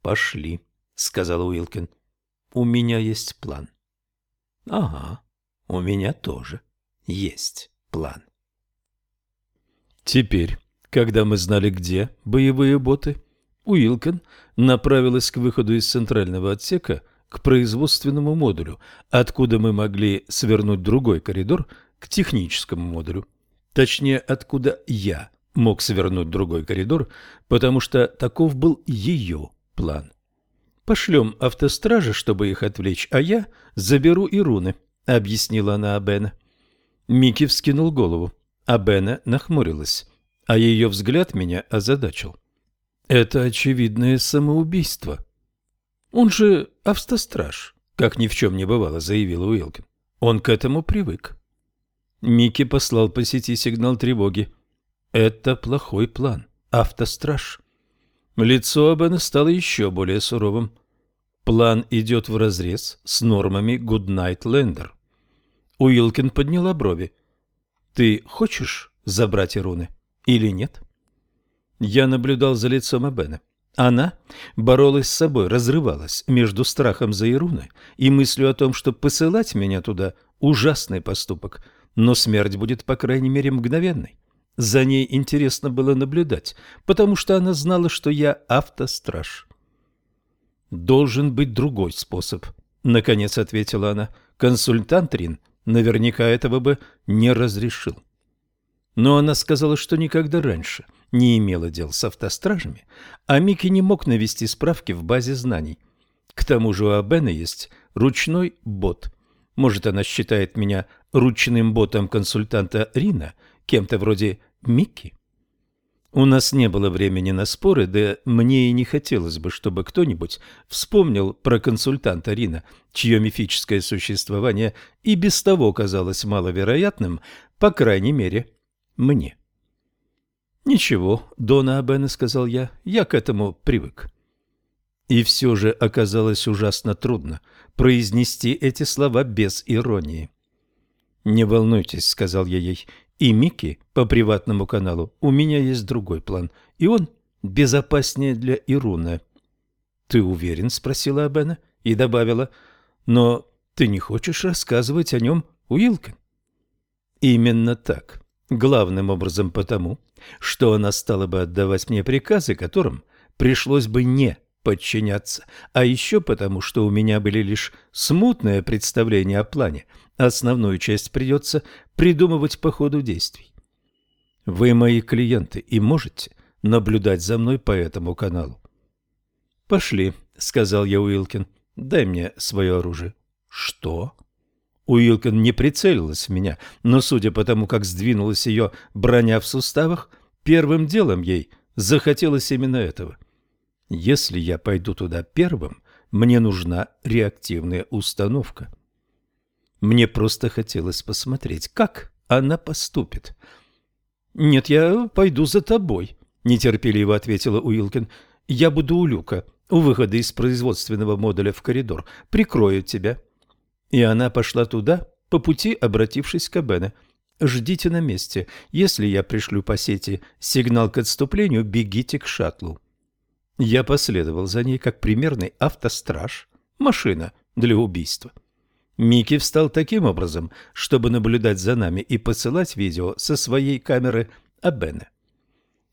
Speaker 1: «Пошли», — сказал Уилкин. «У меня есть план». «Ага, у меня тоже есть план». Теперь, когда мы знали, где боевые боты, Уилкин направилась к выходу из центрального отсека к производственному модулю, откуда мы могли свернуть другой коридор к техническому модулю. Точнее, откуда я мог свернуть другой коридор, потому что таков был ее план. «Пошлем автостража, чтобы их отвлечь, а я заберу и руны», — объяснила она Абена. Микки вскинул голову. Абена нахмурилась, а ее взгляд меня озадачил. «Это очевидное самоубийство». «Он же автостраж», — как ни в чем не бывало, заявил Уилкин. «Он к этому привык». Микки послал по сети сигнал тревоги. Это плохой план. Автостраж. Лицо Абена стало еще более суровым. План идет вразрез с нормами Goodnight Lander. Уилкин подняла брови. «Ты хочешь забрать Ируны или нет?» Я наблюдал за лицом Абена. Она боролась с собой, разрывалась между страхом за Ируны и мыслью о том, что посылать меня туда – ужасный поступок, но смерть будет, по крайней мере, мгновенной. За ней интересно было наблюдать, потому что она знала, что я автостраж. «Должен быть другой способ», — наконец ответила она. «Консультант Рин наверняка этого бы не разрешил. Но она сказала, что никогда раньше не имела дел с автостражами, а Микки не мог навести справки в базе знаний. К тому же у Абена есть ручной бот. Может, она считает меня ручным ботом консультанта Рина, кем-то вроде Микки? У нас не было времени на споры, да мне и не хотелось бы, чтобы кто-нибудь вспомнил про консультанта Рина, чье мифическое существование и без того казалось маловероятным, по крайней мере, мне. «Ничего, Дона Абена», — сказал я, — «я к этому привык». И все же оказалось ужасно трудно произнести эти слова без иронии. «Не волнуйтесь», — сказал я ей, — «и Микки по приватному каналу. У меня есть другой план, и он безопаснее для Ируна». «Ты уверен?» — спросила Абена и добавила, «но ты не хочешь рассказывать о нем Уилкин?» «Именно так. Главным образом потому, что она стала бы отдавать мне приказы, которым пришлось бы не подчиняться, а еще потому, что у меня были лишь смутное представление о плане, основную часть придется придумывать по ходу действий. Вы мои клиенты и можете наблюдать за мной по этому каналу. «Пошли», — сказал я Уилкин, — «дай мне свое оружие». «Что?» Уилкин не прицелилась в меня, но, судя по тому, как сдвинулась ее броня в суставах, первым делом ей захотелось именно этого. Если я пойду туда первым, мне нужна реактивная установка. Мне просто хотелось посмотреть, как она поступит. «Нет, я пойду за тобой», — нетерпеливо ответила Уилкин. «Я буду у люка, у выхода из производственного модуля в коридор. Прикрою тебя». И она пошла туда, по пути обратившись к Бене. «Ждите на месте. Если я пришлю по сети сигнал к отступлению, бегите к шаттлу». Я последовал за ней, как примерный автостраж, машина для убийства. Микки встал таким образом, чтобы наблюдать за нами и посылать видео со своей камеры Абене.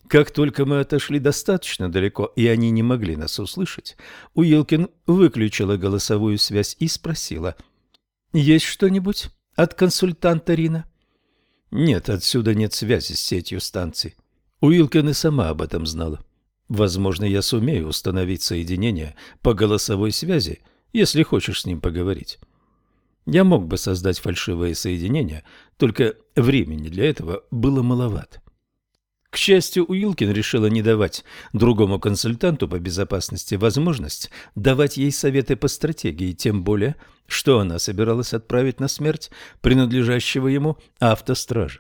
Speaker 1: Как только мы отошли достаточно далеко, и они не могли нас услышать, Уилкин выключила голосовую связь и спросила – есть что-нибудь от консультанта Рина? Нет, отсюда нет связи с сетью станций. Уилкин и сама об этом знала. Возможно, я сумею установить соединение по голосовой связи, если хочешь с ним поговорить. Я мог бы создать фальшивое соединение, только времени для этого было маловато. К счастью, Уилкин решила не давать другому консультанту по безопасности возможность давать ей советы по стратегии, тем более, что она собиралась отправить на смерть принадлежащего ему автостража.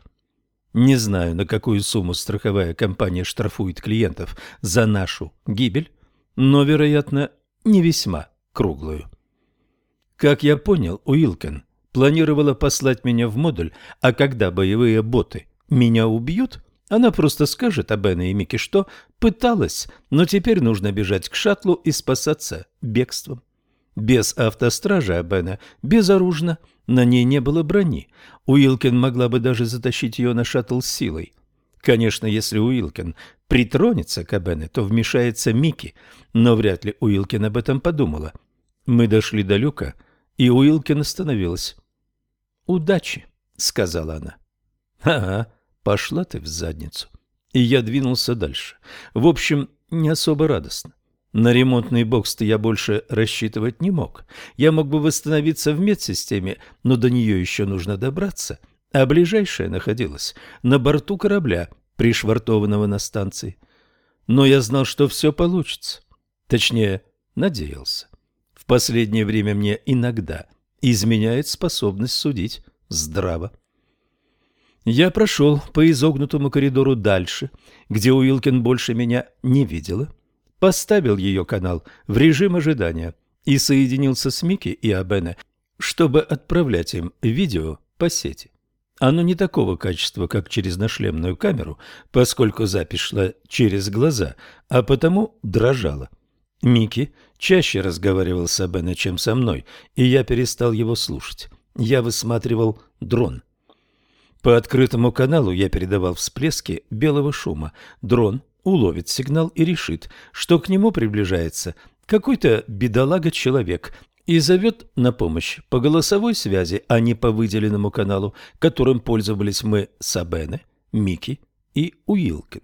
Speaker 1: Не знаю, на какую сумму страховая компания штрафует клиентов за нашу гибель, но, вероятно, не весьма круглую. Как я понял, Уилкин планировала послать меня в модуль, а когда боевые боты меня убьют – она просто скажет об Эне и Мике, что пыталась, но теперь нужно бежать к шаттлу и спасаться бегством. Без автостража Абена безоружна, на ней не было брони. Уилкин могла бы даже затащить ее на шаттл силой. Конечно, если Уилкин притронется к Абене, то вмешается Микки, но вряд ли Уилкин об этом подумала. Мы дошли до люка, и Уилкин остановилась. «Удачи», — сказала она. «Ага, Пошла ты в задницу. И я двинулся дальше. В общем, не особо радостно. На ремонтный бокс-то я больше рассчитывать не мог. Я мог бы восстановиться в медсистеме, но до нее еще нужно добраться. А ближайшая находилась на борту корабля, пришвартованного на станции. Но я знал, что все получится. Точнее, надеялся. В последнее время мне иногда изменяет способность судить здраво. Я прошел по изогнутому коридору дальше, где Уилкин больше меня не видела, поставил ее канал в режим ожидания и соединился с Микки и Абене, чтобы отправлять им видео по сети. Оно не такого качества, как через нашлемную камеру, поскольку запись шла через глаза, а потому дрожала. Микки чаще разговаривал с Абене, чем со мной, и я перестал его слушать. Я высматривал дрон. По открытому каналу я передавал всплески белого шума. Дрон уловит сигнал и решит, что к нему приближается какой-то бедолага-человек, и зовет на помощь по голосовой связи, а не по выделенному каналу, которым пользовались мы Сабене, Мики и Уилкин.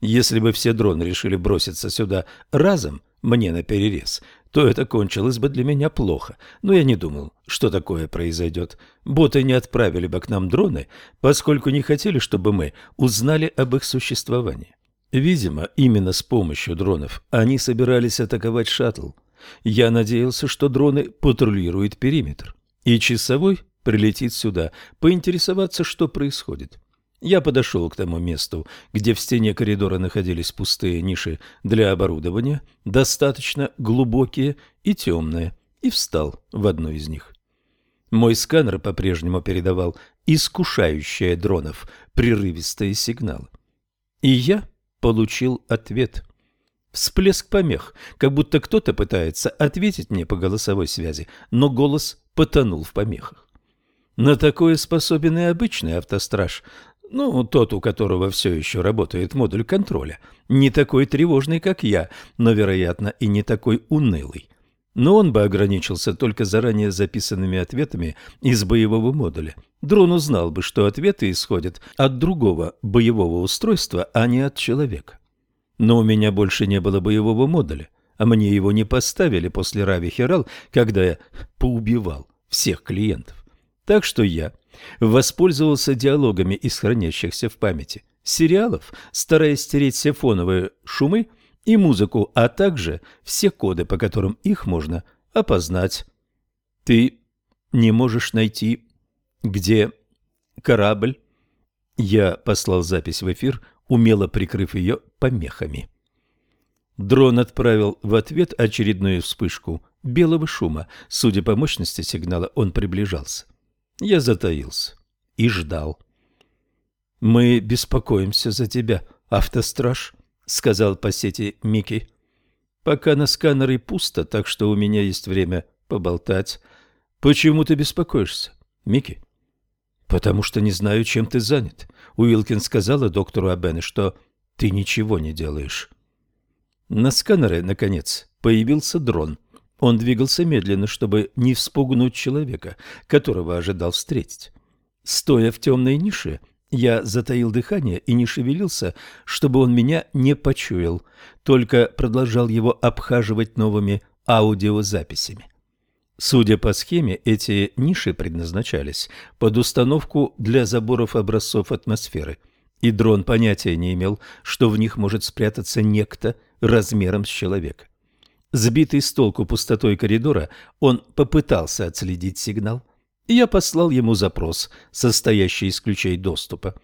Speaker 1: Если бы все дроны решили броситься сюда разом, мне на перерез, то это кончилось бы для меня плохо, но я не думал, что такое произойдет. Боты не отправили бы к нам дроны, поскольку не хотели, чтобы мы узнали об их существовании. Видимо, именно с помощью дронов они собирались атаковать шаттл. Я надеялся, что дроны патрулируют периметр, и часовой прилетит сюда поинтересоваться, что происходит. Я подошел к тому месту, где в стене коридора находились пустые ниши для оборудования, достаточно глубокие и темные, и встал в одну из них. Мой сканер по-прежнему передавал искушающие дронов прерывистые сигналы. И я получил ответ. Всплеск помех, как будто кто-то пытается ответить мне по голосовой связи, но голос потонул в помехах. На такое способен и обычный автостраж, ну, тот, у которого все еще работает модуль контроля. Не такой тревожный, как я, но, вероятно, и не такой унылый. Но он бы ограничился только заранее записанными ответами из боевого модуля. Дрон узнал бы, что ответы исходят от другого боевого устройства, а не от человека. Но у меня больше не было боевого модуля, а мне его не поставили после Рави Херал, когда я поубивал всех клиентов. Так что я воспользовался диалогами из хранящихся в памяти сериалов, стараясь стереть все фоновые шумы и музыку, а также все коды, по которым их можно опознать. Ты не можешь найти, где корабль. Я послал запись в эфир, умело прикрыв ее помехами. Дрон отправил в ответ очередную вспышку белого шума. Судя по мощности сигнала, он приближался. Я затаился и ждал. «Мы беспокоимся за тебя, автостраж», — сказал по сети Микки. «Пока на сканере пусто, так что у меня есть время поболтать. Почему ты беспокоишься, Микки?» «Потому что не знаю, чем ты занят. Уилкин сказала доктору Абене, что ты ничего не делаешь». На сканере, наконец, появился дрон — он двигался медленно, чтобы не вспугнуть человека, которого ожидал встретить. Стоя в темной нише, я затаил дыхание и не шевелился, чтобы он меня не почуял, только продолжал его обхаживать новыми аудиозаписями. Судя по схеме, эти ниши предназначались под установку для заборов образцов атмосферы, и дрон понятия не имел, что в них может спрятаться некто размером с человека. Сбитый с толку пустотой коридора, он попытался отследить сигнал. Я послал ему запрос, состоящий из ключей доступа.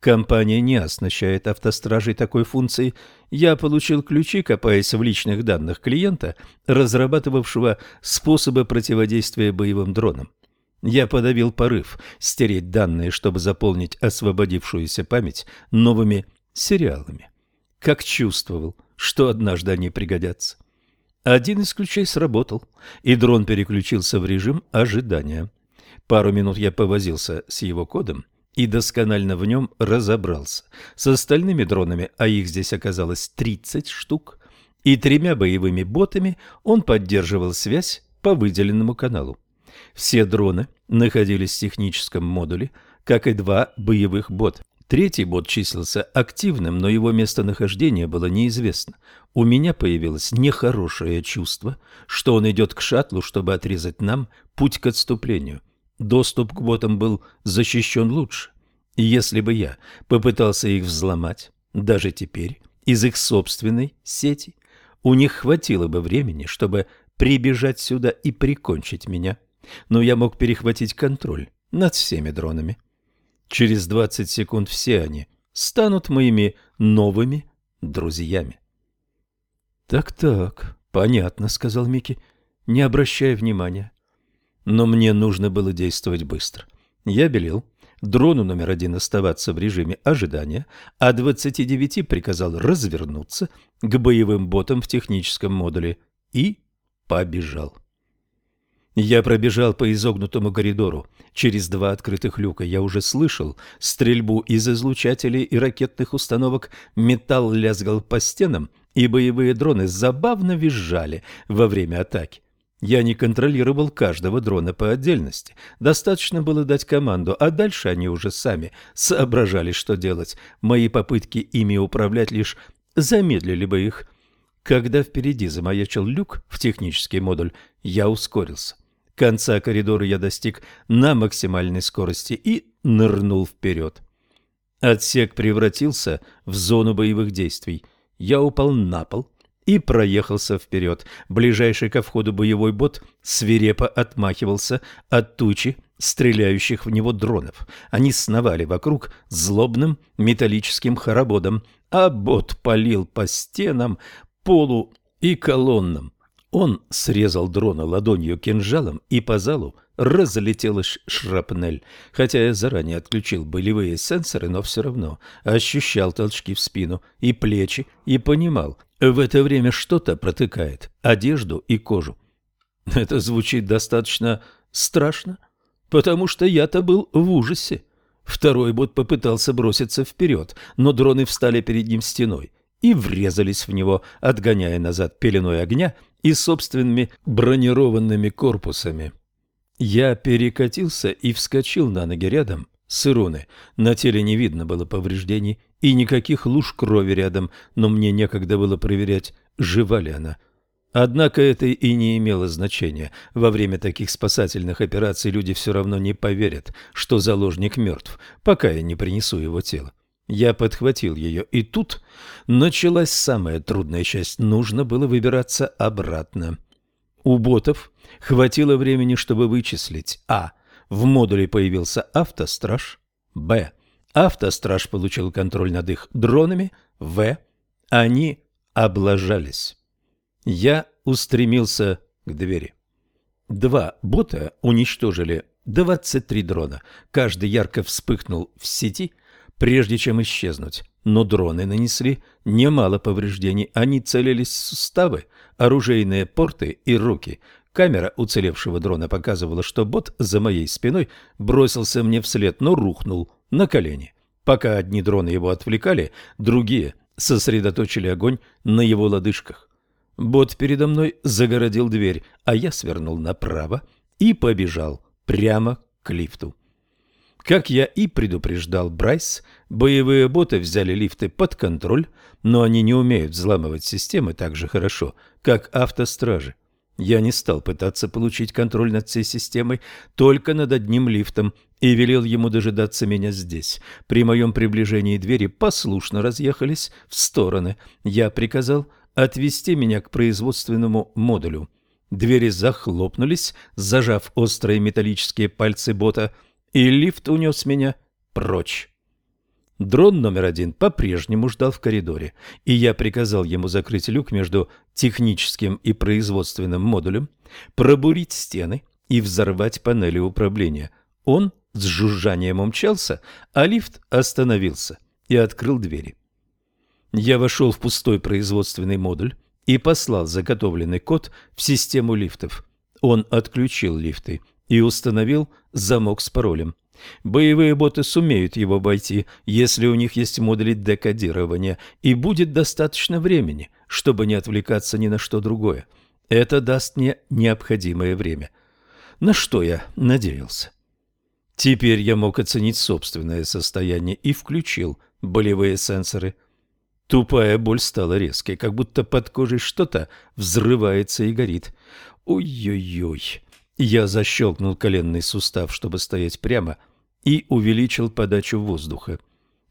Speaker 1: Компания не оснащает автостражей такой функцией. Я получил ключи, копаясь в личных данных клиента, разрабатывавшего способы противодействия боевым дронам. Я подавил порыв стереть данные, чтобы заполнить освободившуюся память новыми сериалами. Как чувствовал, что однажды они пригодятся. Один из ключей сработал, и дрон переключился в режим ожидания. Пару минут я повозился с его кодом и досконально в нем разобрался. С остальными дронами, а их здесь оказалось 30 штук, и тремя боевыми ботами он поддерживал связь по выделенному каналу. Все дроны находились в техническом модуле, как и два боевых бота. Третий бот числился активным, но его местонахождение было неизвестно. У меня появилось нехорошее чувство, что он идет к шаттлу, чтобы отрезать нам путь к отступлению. Доступ к ботам был защищен лучше. Если бы я попытался их взломать, даже теперь, из их собственной сети, у них хватило бы времени, чтобы прибежать сюда и прикончить меня. Но я мог перехватить контроль над всеми дронами. Через двадцать секунд все они станут моими новыми друзьями. «Так-так, понятно», — сказал Микки, не обращая внимания. Но мне нужно было действовать быстро. Я белел дрону номер один оставаться в режиме ожидания, а 29 приказал развернуться к боевым ботам в техническом модуле и побежал. Я пробежал по изогнутому коридору. Через два открытых люка я уже слышал стрельбу из излучателей и ракетных установок, металл лязгал по стенам, и боевые дроны забавно визжали во время атаки. Я не контролировал каждого дрона по отдельности. Достаточно было дать команду, а дальше они уже сами соображали, что делать. Мои попытки ими управлять лишь замедлили бы их. Когда впереди замаячил люк в технический модуль, я ускорился. Конца коридора я достиг на максимальной скорости и нырнул вперед. Отсек превратился в зону боевых действий. Я упал на пол, и проехался вперед. Ближайший ко входу боевой бот свирепо отмахивался от тучи стреляющих в него дронов. Они сновали вокруг злобным металлическим хороводом, а бот палил по стенам, полу и колоннам. Он срезал дрона ладонью кинжалом, и по залу разлетелась шрапнель. Хотя я заранее отключил болевые сенсоры, но все равно ощущал толчки в спину и плечи и понимал, в это время что-то протыкает одежду и кожу. Это звучит достаточно страшно, потому что я-то был в ужасе. Второй бот попытался броситься вперед, но дроны встали перед ним стеной и врезались в него, отгоняя назад пеленой огня и собственными бронированными корпусами. Я перекатился и вскочил на ноги рядом с Ируны. На теле не видно было повреждений и никаких луж крови рядом, но мне некогда было проверять, жива ли она. Однако это и не имело значения. Во время таких спасательных операций люди все равно не поверят, что заложник мертв, пока я не принесу его тело. Я подхватил ее, и тут началась самая трудная часть. Нужно было выбираться обратно. У ботов хватило времени, чтобы вычислить А. В модуле появился автостраж, Б. Автостраж получил контроль над их дронами, В. Они облажались. Я устремился к двери. Два бота уничтожили 23 дрона. Каждый ярко вспыхнул в сети, прежде чем исчезнуть. Но дроны нанесли немало повреждений. Они целились в суставы, оружейные порты и руки. Камера уцелевшего дрона показывала, что бот за моей спиной бросился мне вслед, но рухнул на колени. Пока одни дроны его отвлекали, другие сосредоточили огонь на его лодыжках. Бот передо мной загородил дверь, а я свернул направо и побежал прямо к лифту. Как я и предупреждал Брайс, боевые боты взяли лифты под контроль, но они не умеют взламывать системы так же хорошо, как автостражи. Я не стал пытаться получить контроль над всей системой, только над одним лифтом, и велел ему дожидаться меня здесь. При моем приближении двери послушно разъехались в стороны. Я приказал отвести меня к производственному модулю. Двери захлопнулись, зажав острые металлические пальцы бота – и лифт унес меня прочь. Дрон номер один по-прежнему ждал в коридоре, и я приказал ему закрыть люк между техническим и производственным модулем, пробурить стены и взорвать панели управления. Он с жужжанием умчался, а лифт остановился и открыл двери. Я вошел в пустой производственный модуль и послал заготовленный код в систему лифтов. Он отключил лифты и установил замок с паролем. Боевые боты сумеют его обойти, если у них есть модули декодирования, и будет достаточно времени, чтобы не отвлекаться ни на что другое. Это даст мне необходимое время. На что я надеялся? Теперь я мог оценить собственное состояние и включил болевые сенсоры. Тупая боль стала резкой, как будто под кожей что-то взрывается и горит. Ой-ой-ой. Я защелкнул коленный сустав, чтобы стоять прямо, и увеличил подачу воздуха.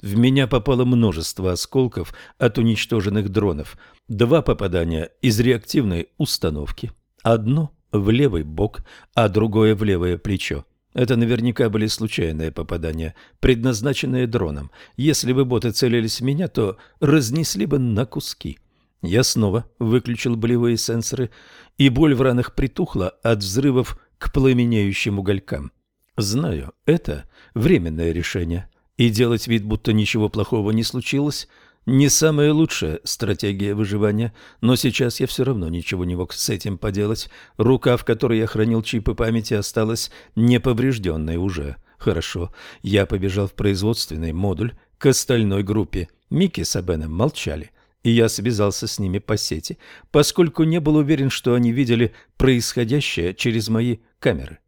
Speaker 1: В меня попало множество осколков от уничтоженных дронов. Два попадания из реактивной установки. Одно в левый бок, а другое в левое плечо. Это наверняка были случайные попадания, предназначенные дроном. Если бы боты целились в меня, то разнесли бы на куски. Я снова выключил болевые сенсоры, и боль в ранах притухла от взрывов к пламенеющим уголькам. Знаю, это временное решение, и делать вид, будто ничего плохого не случилось, не самая лучшая стратегия выживания, но сейчас я все равно ничего не мог с этим поделать. Рука, в которой я хранил чипы памяти, осталась неповрежденной уже. Хорошо, я побежал в производственный модуль к остальной группе. Микки с Абеном молчали. И я связался с ними по сети, поскольку не был уверен, что они видели происходящее через мои камеры.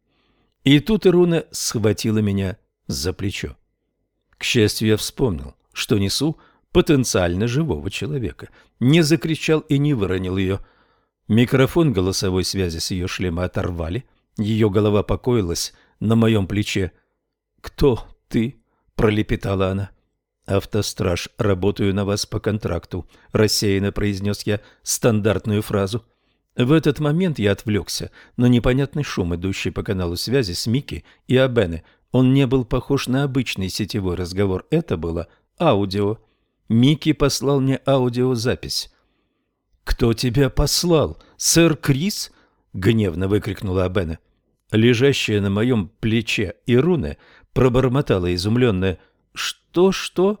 Speaker 1: И тут Ируна схватила меня за плечо. К счастью, я вспомнил, что несу потенциально живого человека. Не закричал и не выронил ее. Микрофон голосовой связи с ее шлема оторвали. Ее голова покоилась на моем плече. «Кто ты?» – пролепетала она. «Автостраж, работаю на вас по контракту», – рассеянно произнес я стандартную фразу. В этот момент я отвлекся на непонятный шум, идущий по каналу связи с Микки и Абене. Он не был похож на обычный сетевой разговор, это было аудио. Микки послал мне аудиозапись. «Кто тебя послал? Сэр Крис?» — гневно выкрикнула Абена. Лежащая на моем плече Ируне пробормотала изумленная «Что, что?»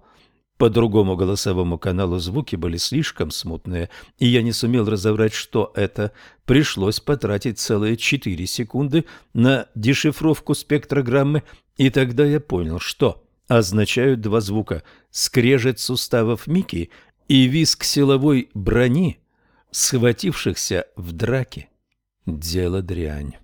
Speaker 1: По другому голосовому каналу звуки были слишком смутные, и я не сумел разобрать, что это. Пришлось потратить целые четыре секунды на дешифровку спектрограммы, и тогда я понял, что означают два звука – скрежет суставов Мики и визг силовой брони, схватившихся в драке. Дело дрянь.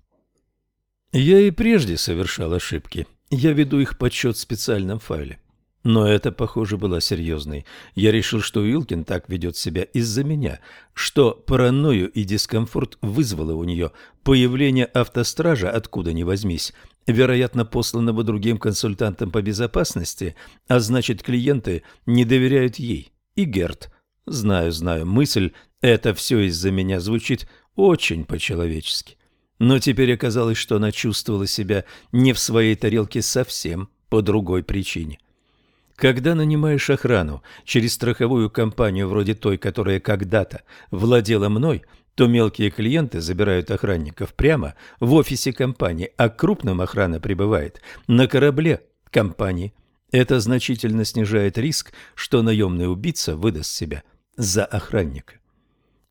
Speaker 1: Я и прежде совершал ошибки. Я веду их подсчет в специальном файле. Но это, похоже, было серьезной. Я решил, что Уилкин так ведет себя из-за меня, что паранойю и дискомфорт вызвало у нее появление автостража, откуда ни возьмись, вероятно, посланного другим консультантам по безопасности, а значит, клиенты не доверяют ей. И Герт. Знаю, знаю, мысль «это все из-за меня» звучит очень по-человечески. Но теперь оказалось, что она чувствовала себя не в своей тарелке совсем по другой причине. Когда нанимаешь охрану через страховую компанию вроде той, которая когда-то владела мной, то мелкие клиенты забирают охранников прямо в офисе компании, а крупным охрана прибывает на корабле компании. Это значительно снижает риск, что наемный убийца выдаст себя за охранника.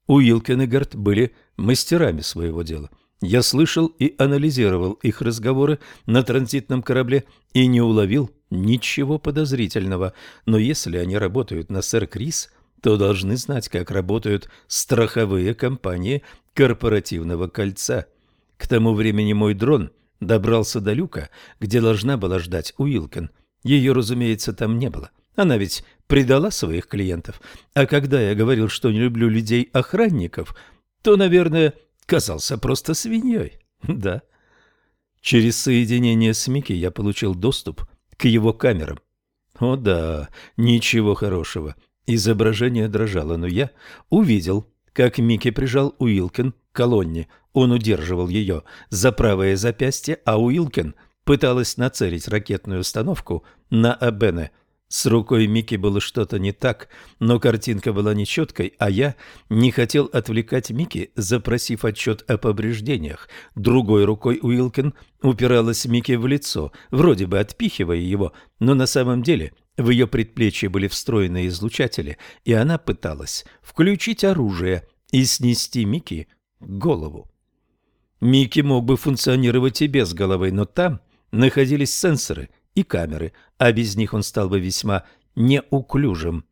Speaker 1: Уилкен и Гарт были мастерами своего дела – я слышал и анализировал их разговоры на транзитном корабле и не уловил ничего подозрительного. Но если они работают на сэр Крис, то должны знать, как работают страховые компании корпоративного кольца. К тому времени мой дрон добрался до люка, где должна была ждать Уилкен. Ее, разумеется, там не было. Она ведь предала своих клиентов. А когда я говорил, что не люблю людей-охранников, то, наверное, казался просто свиньей. Да. Через соединение с Микки я получил доступ к его камерам. О да, ничего хорошего. Изображение дрожало, но я увидел, как Микки прижал Уилкен к колонне. Он удерживал ее за правое запястье, а Уилкен пыталась нацелить ракетную установку на Абене. С рукой Мики было что-то не так, но картинка была нечеткой, а я не хотел отвлекать Мики, запросив отчет о повреждениях. Другой рукой Уилкин упиралась Мики в лицо, вроде бы отпихивая его, но на самом деле в ее предплечье были встроены излучатели, и она пыталась включить оружие и снести Мики голову. Мики мог бы функционировать и без головы, но там находились сенсоры – и камеры, а без них он стал бы весьма неуклюжим.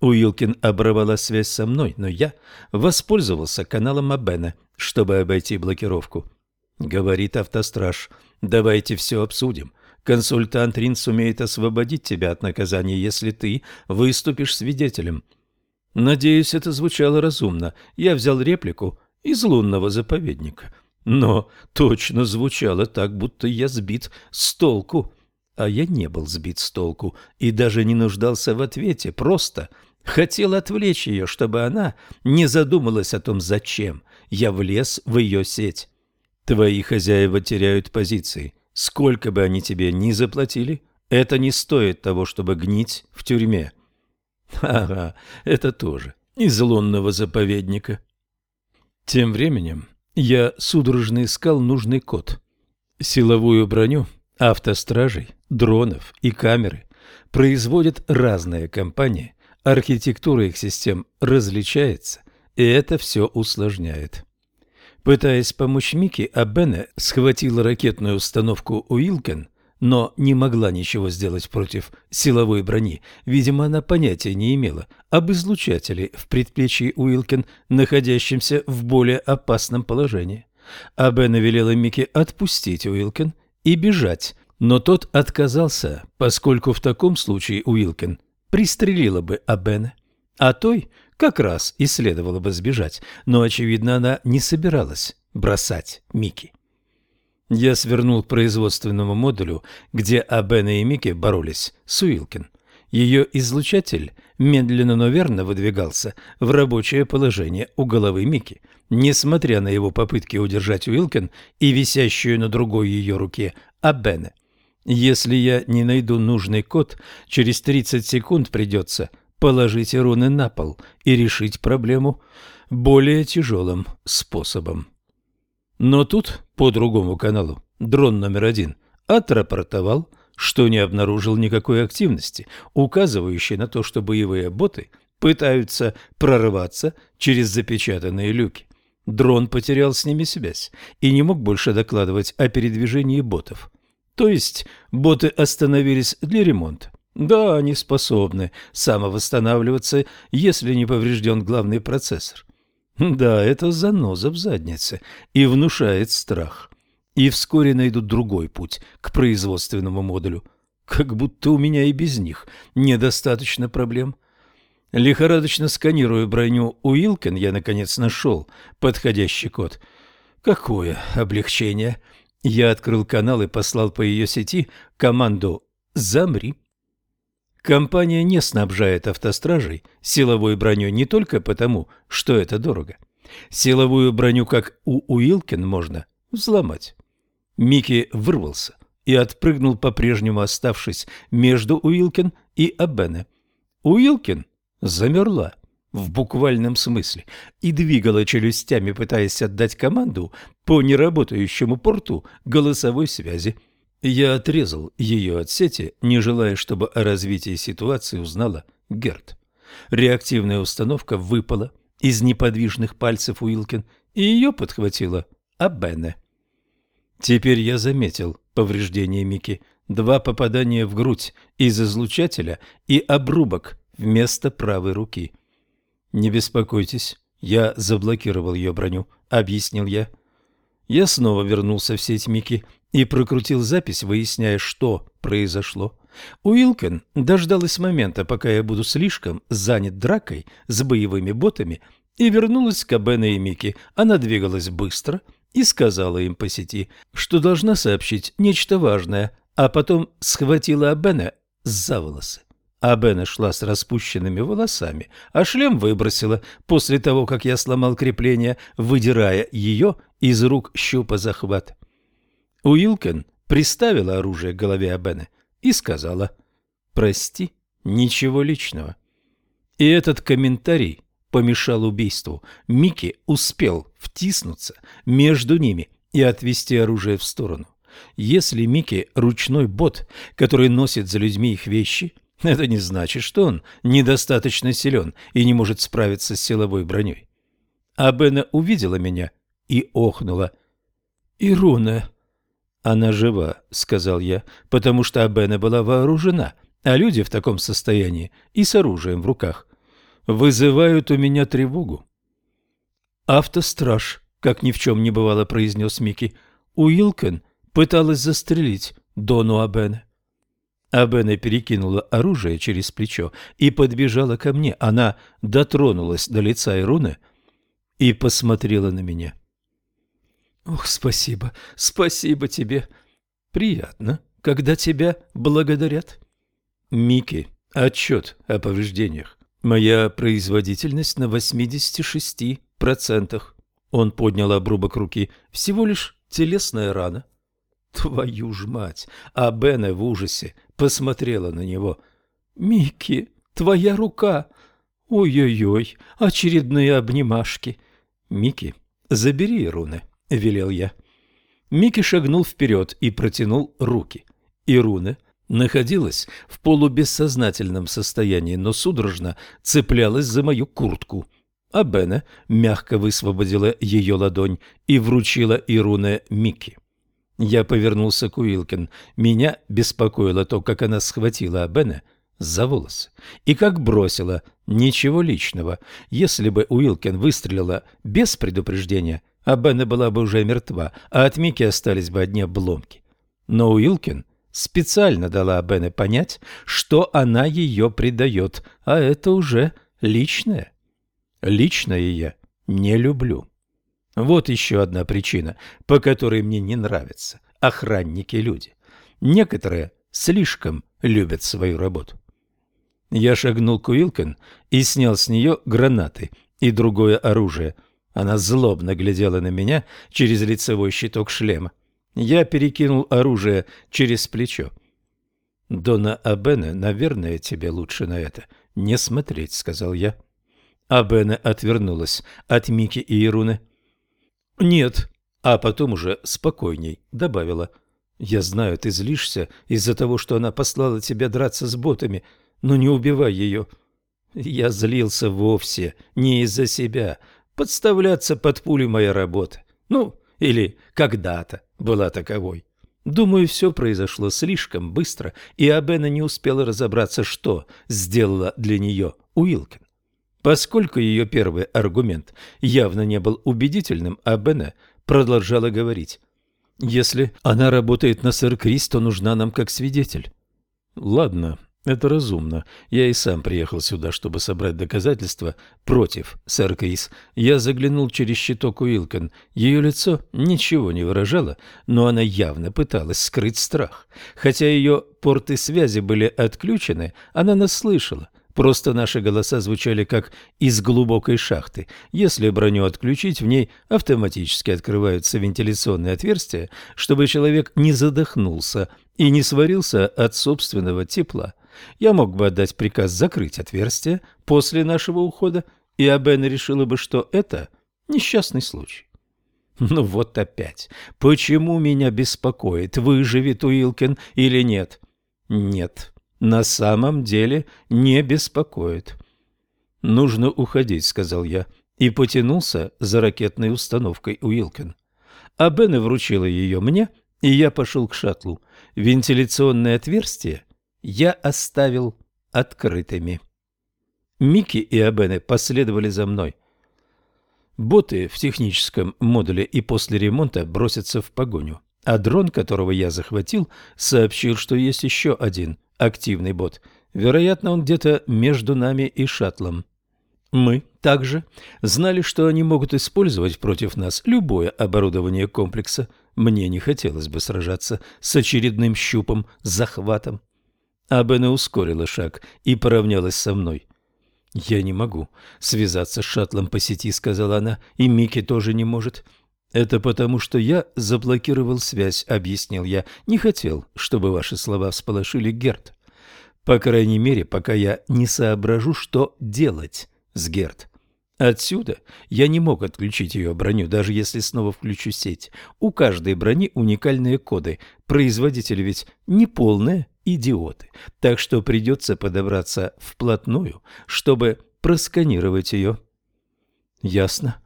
Speaker 1: Уилкин оборвала связь со мной, но я воспользовался каналом Абена, чтобы обойти блокировку. Говорит автостраж, давайте все обсудим. Консультант Рин сумеет освободить тебя от наказания, если ты выступишь свидетелем. Надеюсь, это звучало разумно. Я взял реплику из лунного заповедника. Но точно звучало так, будто я сбит с толку. А я не был сбит с толку и даже не нуждался в ответе, просто хотел отвлечь ее, чтобы она не задумалась о том, зачем я влез в ее сеть. Твои хозяева теряют позиции. Сколько бы они тебе ни заплатили, это не стоит того, чтобы гнить в тюрьме. Ага, это тоже из лунного заповедника. Тем временем я судорожно искал нужный код. Силовую броню автостражей, дронов и камеры производят разные компании, архитектура их систем различается, и это все усложняет. Пытаясь помочь Микки, Абене схватила ракетную установку Уилкен, но не могла ничего сделать против силовой брони. Видимо, она понятия не имела об излучателе в предплечье Уилкин, находящемся в более опасном положении. А Бена велела Микки отпустить Уилкин и бежать, но тот отказался, поскольку в таком случае Уилкин пристрелила бы Абена. А той как раз и следовало бы сбежать, но, очевидно, она не собиралась бросать Микки. Я свернул к производственному модулю, где Абена и Микки боролись с Уилкин. Ее излучатель медленно, но верно выдвигался в рабочее положение у головы Микки, несмотря на его попытки удержать Уилкин и висящую на другой ее руке Абене. Если я не найду нужный код, через 30 секунд придется положить руны на пол и решить проблему более тяжелым способом. Но тут, по другому каналу, дрон номер один отрапортовал, что не обнаружил никакой активности, указывающей на то, что боевые боты пытаются прорываться через запечатанные люки. Дрон потерял с ними связь и не мог больше докладывать о передвижении ботов. То есть боты остановились для ремонта. Да, они способны самовосстанавливаться, если не поврежден главный процессор. Да, это заноза в заднице и внушает страх. И вскоре найдут другой путь к производственному модулю. Как будто у меня и без них недостаточно проблем. Лихорадочно сканируя броню Уилкен, я наконец нашел подходящий код. Какое облегчение! Я открыл канал и послал по ее сети команду «Замри». Компания не снабжает автостражей силовой броней не только потому, что это дорого. Силовую броню, как у Уилкин, можно взломать. Микки вырвался и отпрыгнул, по-прежнему оставшись между Уилкин и Абене. Уилкин замерла в буквальном смысле и двигала челюстями, пытаясь отдать команду по неработающему порту голосовой связи. Я отрезал ее от сети, не желая, чтобы о развитии ситуации узнала Герт. Реактивная установка выпала из неподвижных пальцев Уилкин, и ее подхватила Абене. Теперь я заметил повреждение Мики. Два попадания в грудь из излучателя и обрубок вместо правой руки. «Не беспокойтесь, я заблокировал ее броню», — объяснил я. Я снова вернулся в сеть Мики и прокрутил запись, выясняя, что произошло. Уилкен дождалась момента, пока я буду слишком занят дракой с боевыми ботами, и вернулась к Абене и Мики. Она двигалась быстро и сказала им по сети, что должна сообщить нечто важное, а потом схватила Абене за волосы. Абена шла с распущенными волосами, а шлем выбросила после того, как я сломал крепление, выдирая ее из рук щупа захват. Уилкен приставила оружие к голове Абены и сказала «Прости, ничего личного». И этот комментарий помешал убийству. Микки успел втиснуться между ними и отвести оружие в сторону. Если Микки ручной бот, который носит за людьми их вещи, это не значит, что он недостаточно силен и не может справиться с силовой броней. Абена увидела меня и охнула. «Ируна, «Она жива», — сказал я, потому что Абена была вооружена, а люди в таком состоянии и с оружием в руках вызывают у меня тревогу. «Автостраж», — как ни в чем не бывало, произнес Микки. Уилкен пыталась застрелить Дону Абене. Абена перекинула оружие через плечо и подбежала ко мне. Она дотронулась до лица Ируны и посмотрела на меня. — Ох, спасибо, спасибо тебе. Приятно, когда тебя благодарят. Мики, отчет о повреждениях. Моя производительность на 86%. Он поднял обрубок руки. Всего лишь телесная рана. Твою ж мать! А Бене в ужасе посмотрела на него. Микки, твоя рука! Ой-ой-ой, очередные обнимашки. Микки, забери руны. — велел я. Микки шагнул вперед и протянул руки. Ируна находилась в полубессознательном состоянии, но судорожно цеплялась за мою куртку. А Бена мягко высвободила ее ладонь и вручила Ируне Микки. Я повернулся к Уилкин. Меня беспокоило то, как она схватила Абена за волосы и как бросила. Ничего личного. Если бы Уилкин выстрелила без предупреждения, Абена была бы уже мертва, а от Мики остались бы одни обломки. Но Уилкин специально дала Абене понять, что она ее предает, а это уже личное. Личное я не люблю. Вот еще одна причина, по которой мне не нравятся охранники-люди. Некоторые слишком любят свою работу. Я шагнул к Уилкен и снял с нее гранаты и другое оружие. Она злобно глядела на меня через лицевой щиток шлема. Я перекинул оружие через плечо. «Дона Абене, наверное, тебе лучше на это не смотреть», — сказал я. Абене отвернулась от Мики и Ируны. «Нет», а потом уже спокойней добавила. «Я знаю, ты злишься из-за того, что она послала тебя драться с ботами, но не убивай ее». Я злился вовсе не из-за себя. Подставляться под пули моя работа. Ну, или когда-то была таковой. Думаю, все произошло слишком быстро, и Абена не успела разобраться, что сделала для нее Уилкин. Поскольку ее первый аргумент явно не был убедительным, Абена продолжала говорить. «Если она работает на сэр Крис, то нужна нам как свидетель». «Ладно, это разумно. Я и сам приехал сюда, чтобы собрать доказательства против сэр Крис. Я заглянул через щиток Уилкин. Ее лицо ничего не выражало, но она явно пыталась скрыть страх. Хотя ее порты связи были отключены, она нас слышала. Просто наши голоса звучали как из глубокой шахты. Если броню отключить, в ней автоматически открываются вентиляционные отверстия, чтобы человек не задохнулся и не сварился от собственного тепла. Я мог бы отдать приказ закрыть отверстие после нашего ухода, и Абена решила бы, что это несчастный случай. Ну вот опять. Почему меня беспокоит, выживет Уилкин или нет? Нет, на самом деле не беспокоит. «Нужно уходить», — сказал я, и потянулся за ракетной установкой Уилкин. А Бене вручила ее мне, и я пошел к шаттлу. Вентиляционные отверстия я оставил открытыми. Микки и Абене последовали за мной. Боты в техническом модуле и после ремонта бросятся в погоню. А дрон, которого я захватил, сообщил, что есть еще один активный бот. Вероятно, он где-то между нами и шаттлом. Мы также знали, что они могут использовать против нас любое оборудование комплекса. Мне не хотелось бы сражаться с очередным щупом-захватом. Абена ускорила шаг и поравнялась со мной. «Я не могу связаться с шаттлом по сети», — сказала она, — «и Микки тоже не может». «Это потому, что я заблокировал связь», — объяснил я. «Не хотел, чтобы ваши слова всполошили Герт. По крайней мере, пока я не соображу, что делать с Герт. Отсюда я не мог отключить ее броню, даже если снова включу сеть. У каждой брони уникальные коды. Производители ведь не полные идиоты. Так что придется подобраться вплотную, чтобы просканировать ее». «Ясно».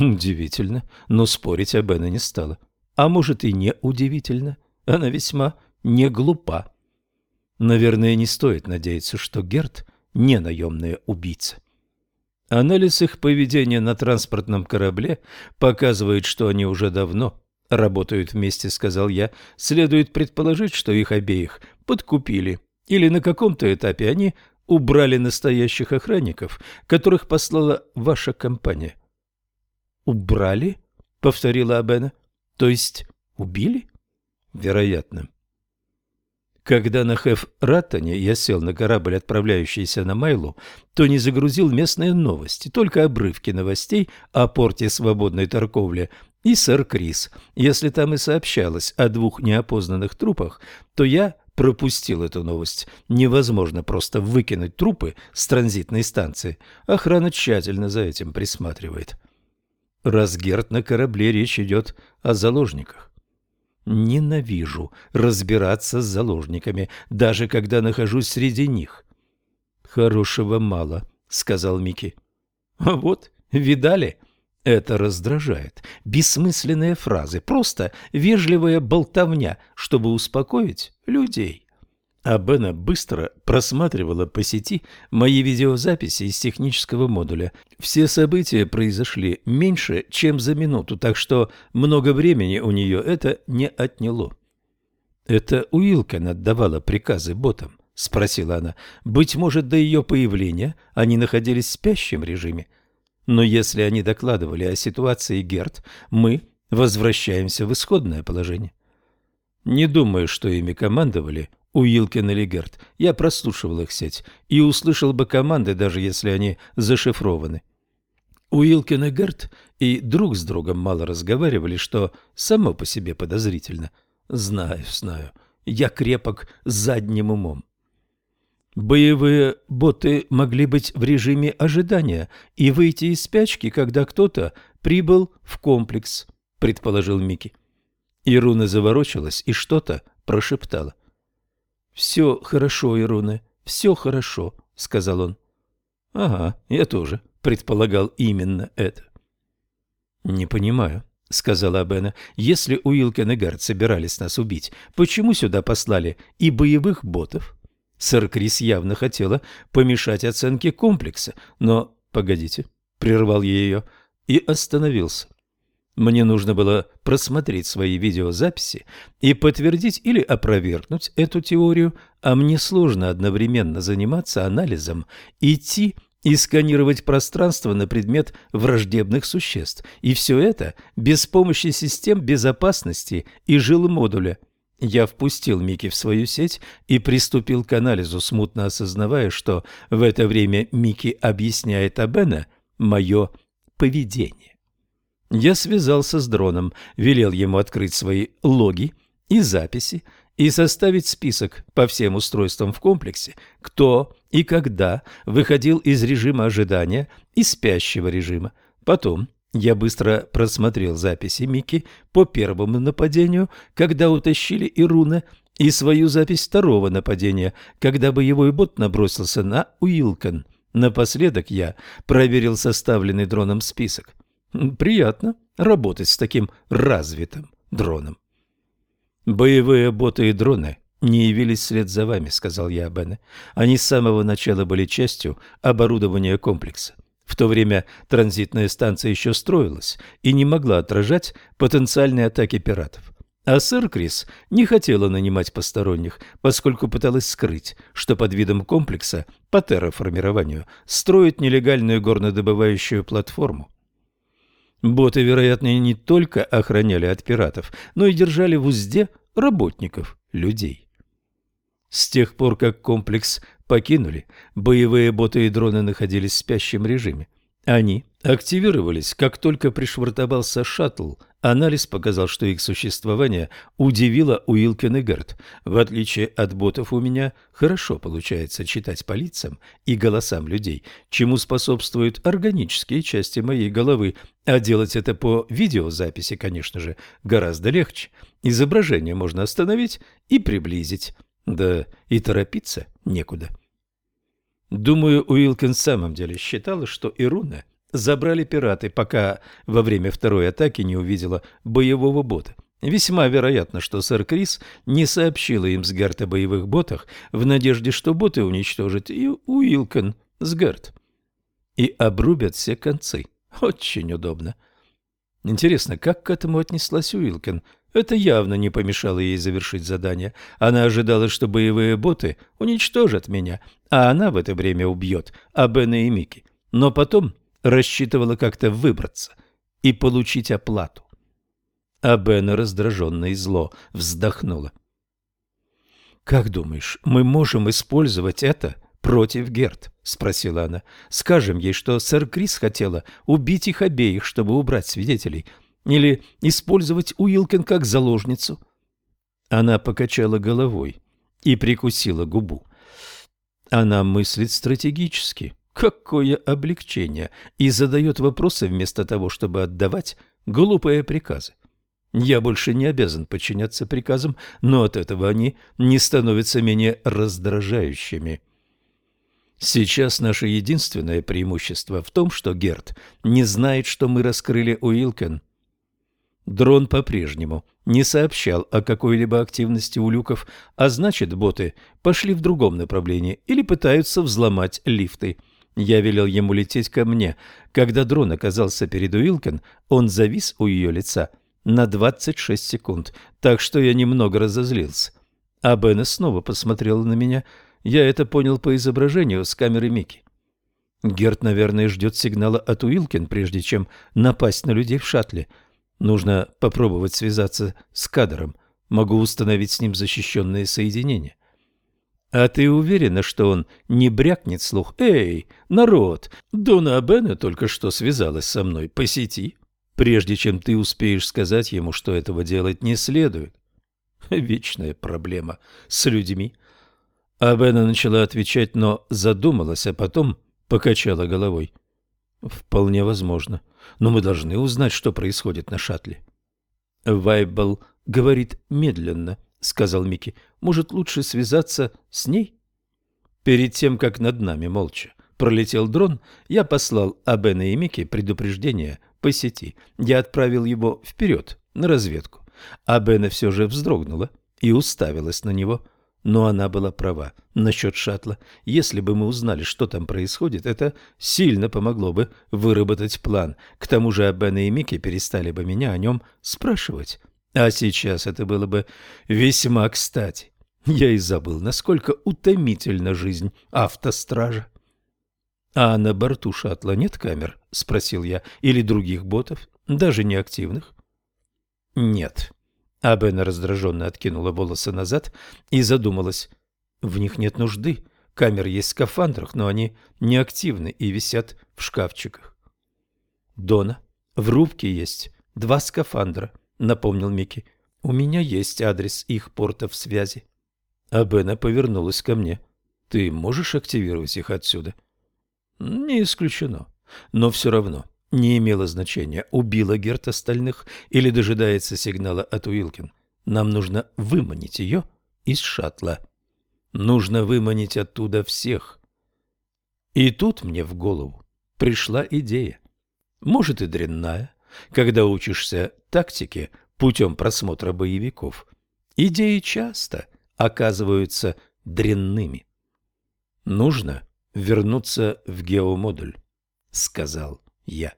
Speaker 1: Удивительно, но спорить об Энне не стала. А может и не удивительно, она весьма не глупа. Наверное, не стоит надеяться, что Герт не наемная убийца. Анализ их поведения на транспортном корабле показывает, что они уже давно работают вместе, сказал я. Следует предположить, что их обеих подкупили. Или на каком-то этапе они убрали настоящих охранников, которых послала ваша компания. «Убрали?» — повторила Абена. «То есть убили?» «Вероятно». Когда на Хеф-Раттоне я сел на корабль, отправляющийся на Майлу, то не загрузил местные новости, только обрывки новостей о порте свободной торговли и сэр Крис. Если там и сообщалось о двух неопознанных трупах, то я пропустил эту новость. Невозможно просто выкинуть трупы с транзитной станции. Охрана тщательно за этим присматривает. Разгерт на корабле речь идет о заложниках. Ненавижу разбираться с заложниками, даже когда нахожусь среди них. Хорошего мало, сказал Микки. Вот, видали? Это раздражает. Бессмысленные фразы, просто вежливая болтовня, чтобы успокоить людей. А Бена быстро просматривала по сети мои видеозаписи из технического модуля. Все события произошли меньше, чем за минуту, так что много времени у нее это не отняло. «Это Уилкен отдавала приказы ботам?» – спросила она. «Быть может, до ее появления они находились в спящем режиме. Но если они докладывали о ситуации Герт, мы возвращаемся в исходное положение». Не думаю, что ими командовали Уилкин или Герт. Я прослушивал их сеть и услышал бы команды, даже если они зашифрованы. Уилкин и Герт и друг с другом мало разговаривали, что само по себе подозрительно. Знаю, знаю. Я крепок задним умом. Боевые боты могли быть в режиме ожидания и выйти из спячки, когда кто-то прибыл в комплекс, предположил Микки. Ируна заворочилась и что-то прошептала. «Все хорошо, Ируна, все хорошо», — сказал он. «Ага, я тоже предполагал именно это». «Не понимаю», — сказала Абена. «Если Уилкен и Гард собирались нас убить, почему сюда послали и боевых ботов?» Сэр Крис явно хотела помешать оценке комплекса, но... Погодите, прервал ее и остановился. Мне нужно было просмотреть свои видеозаписи и подтвердить или опровергнуть эту теорию, а мне сложно одновременно заниматься анализом, идти и сканировать пространство на предмет враждебных существ. И все это без помощи систем безопасности и жилмодуля. Я впустил Мики в свою сеть и приступил к анализу, смутно осознавая, что в это время Мики объясняет Абена мое поведение. Я связался с дроном, велел ему открыть свои логи и записи и составить список по всем устройствам в комплексе, кто и когда выходил из режима ожидания и спящего режима. Потом я быстро просмотрел записи Мики по первому нападению, когда утащили Ируна, и свою запись второго нападения, когда боевой бот набросился на Уилкон. Напоследок я проверил составленный дроном список. Приятно работать с таким развитым дроном. Боевые боты и дроны не явились вслед за вами, сказал я Бене. Они с самого начала были частью оборудования комплекса. В то время транзитная станция еще строилась и не могла отражать потенциальные атаки пиратов. А сэр Крис не хотела нанимать посторонних, поскольку пыталась скрыть, что под видом комплекса по терраформированию строит нелегальную горнодобывающую платформу. Боты, вероятно, не только охраняли от пиратов, но и держали в узде работников, людей. С тех пор, как комплекс покинули, боевые боты и дроны находились в спящем режиме. Они активировались, как только пришвартовался шаттл. Анализ показал, что их существование удивило Уилкен и Герт. В отличие от ботов у меня хорошо получается читать по лицам и голосам людей, чему способствуют органические части моей головы, а делать это по видеозаписи, конечно же, гораздо легче. Изображение можно остановить и приблизить. Да и торопиться некуда. Думаю, Уилкин в самом деле считала, что Ируна забрали пираты, пока во время второй атаки не увидела боевого бота. Весьма вероятно, что сэр Крис не сообщила им с Герт о боевых ботах в надежде, что боты уничтожат и Уилкин с Герт. И обрубят все концы. Очень удобно. Интересно, как к этому отнеслась Уилкин? Это явно не помешало ей завершить задание. Она ожидала, что боевые боты уничтожат меня, а она в это время убьет Абена и Мики. Но потом рассчитывала как-то выбраться и получить оплату. Абена раздраженно и зло вздохнула. «Как думаешь, мы можем использовать это против Герт?» — спросила она. «Скажем ей, что сэр Крис хотела убить их обеих, чтобы убрать свидетелей, или использовать Уилкин как заложницу?» Она покачала головой и прикусила губу. Она мыслит стратегически. Какое облегчение! И задает вопросы вместо того, чтобы отдавать глупые приказы. Я больше не обязан подчиняться приказам, но от этого они не становятся менее раздражающими. Сейчас наше единственное преимущество в том, что Герт не знает, что мы раскрыли Уилкен. Дрон по-прежнему не сообщал о какой-либо активности у люков, а значит, боты пошли в другом направлении или пытаются взломать лифты. Я велел ему лететь ко мне. Когда дрон оказался перед Уилкен, он завис у ее лица на 26 секунд, так что я немного разозлился. А Бена снова посмотрела на меня. Я это понял по изображению с камеры Микки. Герт, наверное, ждет сигнала от Уилкен, прежде чем напасть на людей в шаттле. Нужно попробовать связаться с кадром. Могу установить с ним защищенные соединения. А ты уверена, что он не брякнет слух? Эй, народ, Дона Бена только что связалась со мной по сети, прежде чем ты успеешь сказать ему, что этого делать не следует. Вечная проблема с людьми. Абена начала отвечать, но задумалась, а потом покачала головой. Вполне возможно. Но мы должны узнать, что происходит на шаттле. Вайбл говорит медленно, сказал Микки. Может, лучше связаться с ней? Перед тем, как над нами молча пролетел дрон, я послал Абена и Микки предупреждение по сети. Я отправил его вперед, на разведку. Абена все же вздрогнула и уставилась на него. Но она была права насчет шаттла. Если бы мы узнали, что там происходит, это сильно помогло бы выработать план. К тому же Абена и Микки перестали бы меня о нем спрашивать. А сейчас это было бы весьма кстати. Я и забыл, насколько утомительна жизнь автостража. — А на борту шаттла нет камер? — спросил я. — Или других ботов, даже неактивных? — Нет. Абена раздраженно откинула волосы назад и задумалась. В них нет нужды. Камеры есть в скафандрах, но они неактивны и висят в шкафчиках. Дона, в рубке есть два скафандра, напомнил Микки. У меня есть адрес их портов связи. Абена повернулась ко мне. Ты можешь активировать их отсюда? Не исключено. Но все равно не имело значения, убила Герт остальных или дожидается сигнала от Уилкин. Нам нужно выманить ее из шаттла. Нужно выманить оттуда всех. И тут мне в голову пришла идея. Может и дрянная, когда учишься тактике путем просмотра боевиков. Идеи часто оказываются дрянными. Нужно вернуться в геомодуль, сказал я.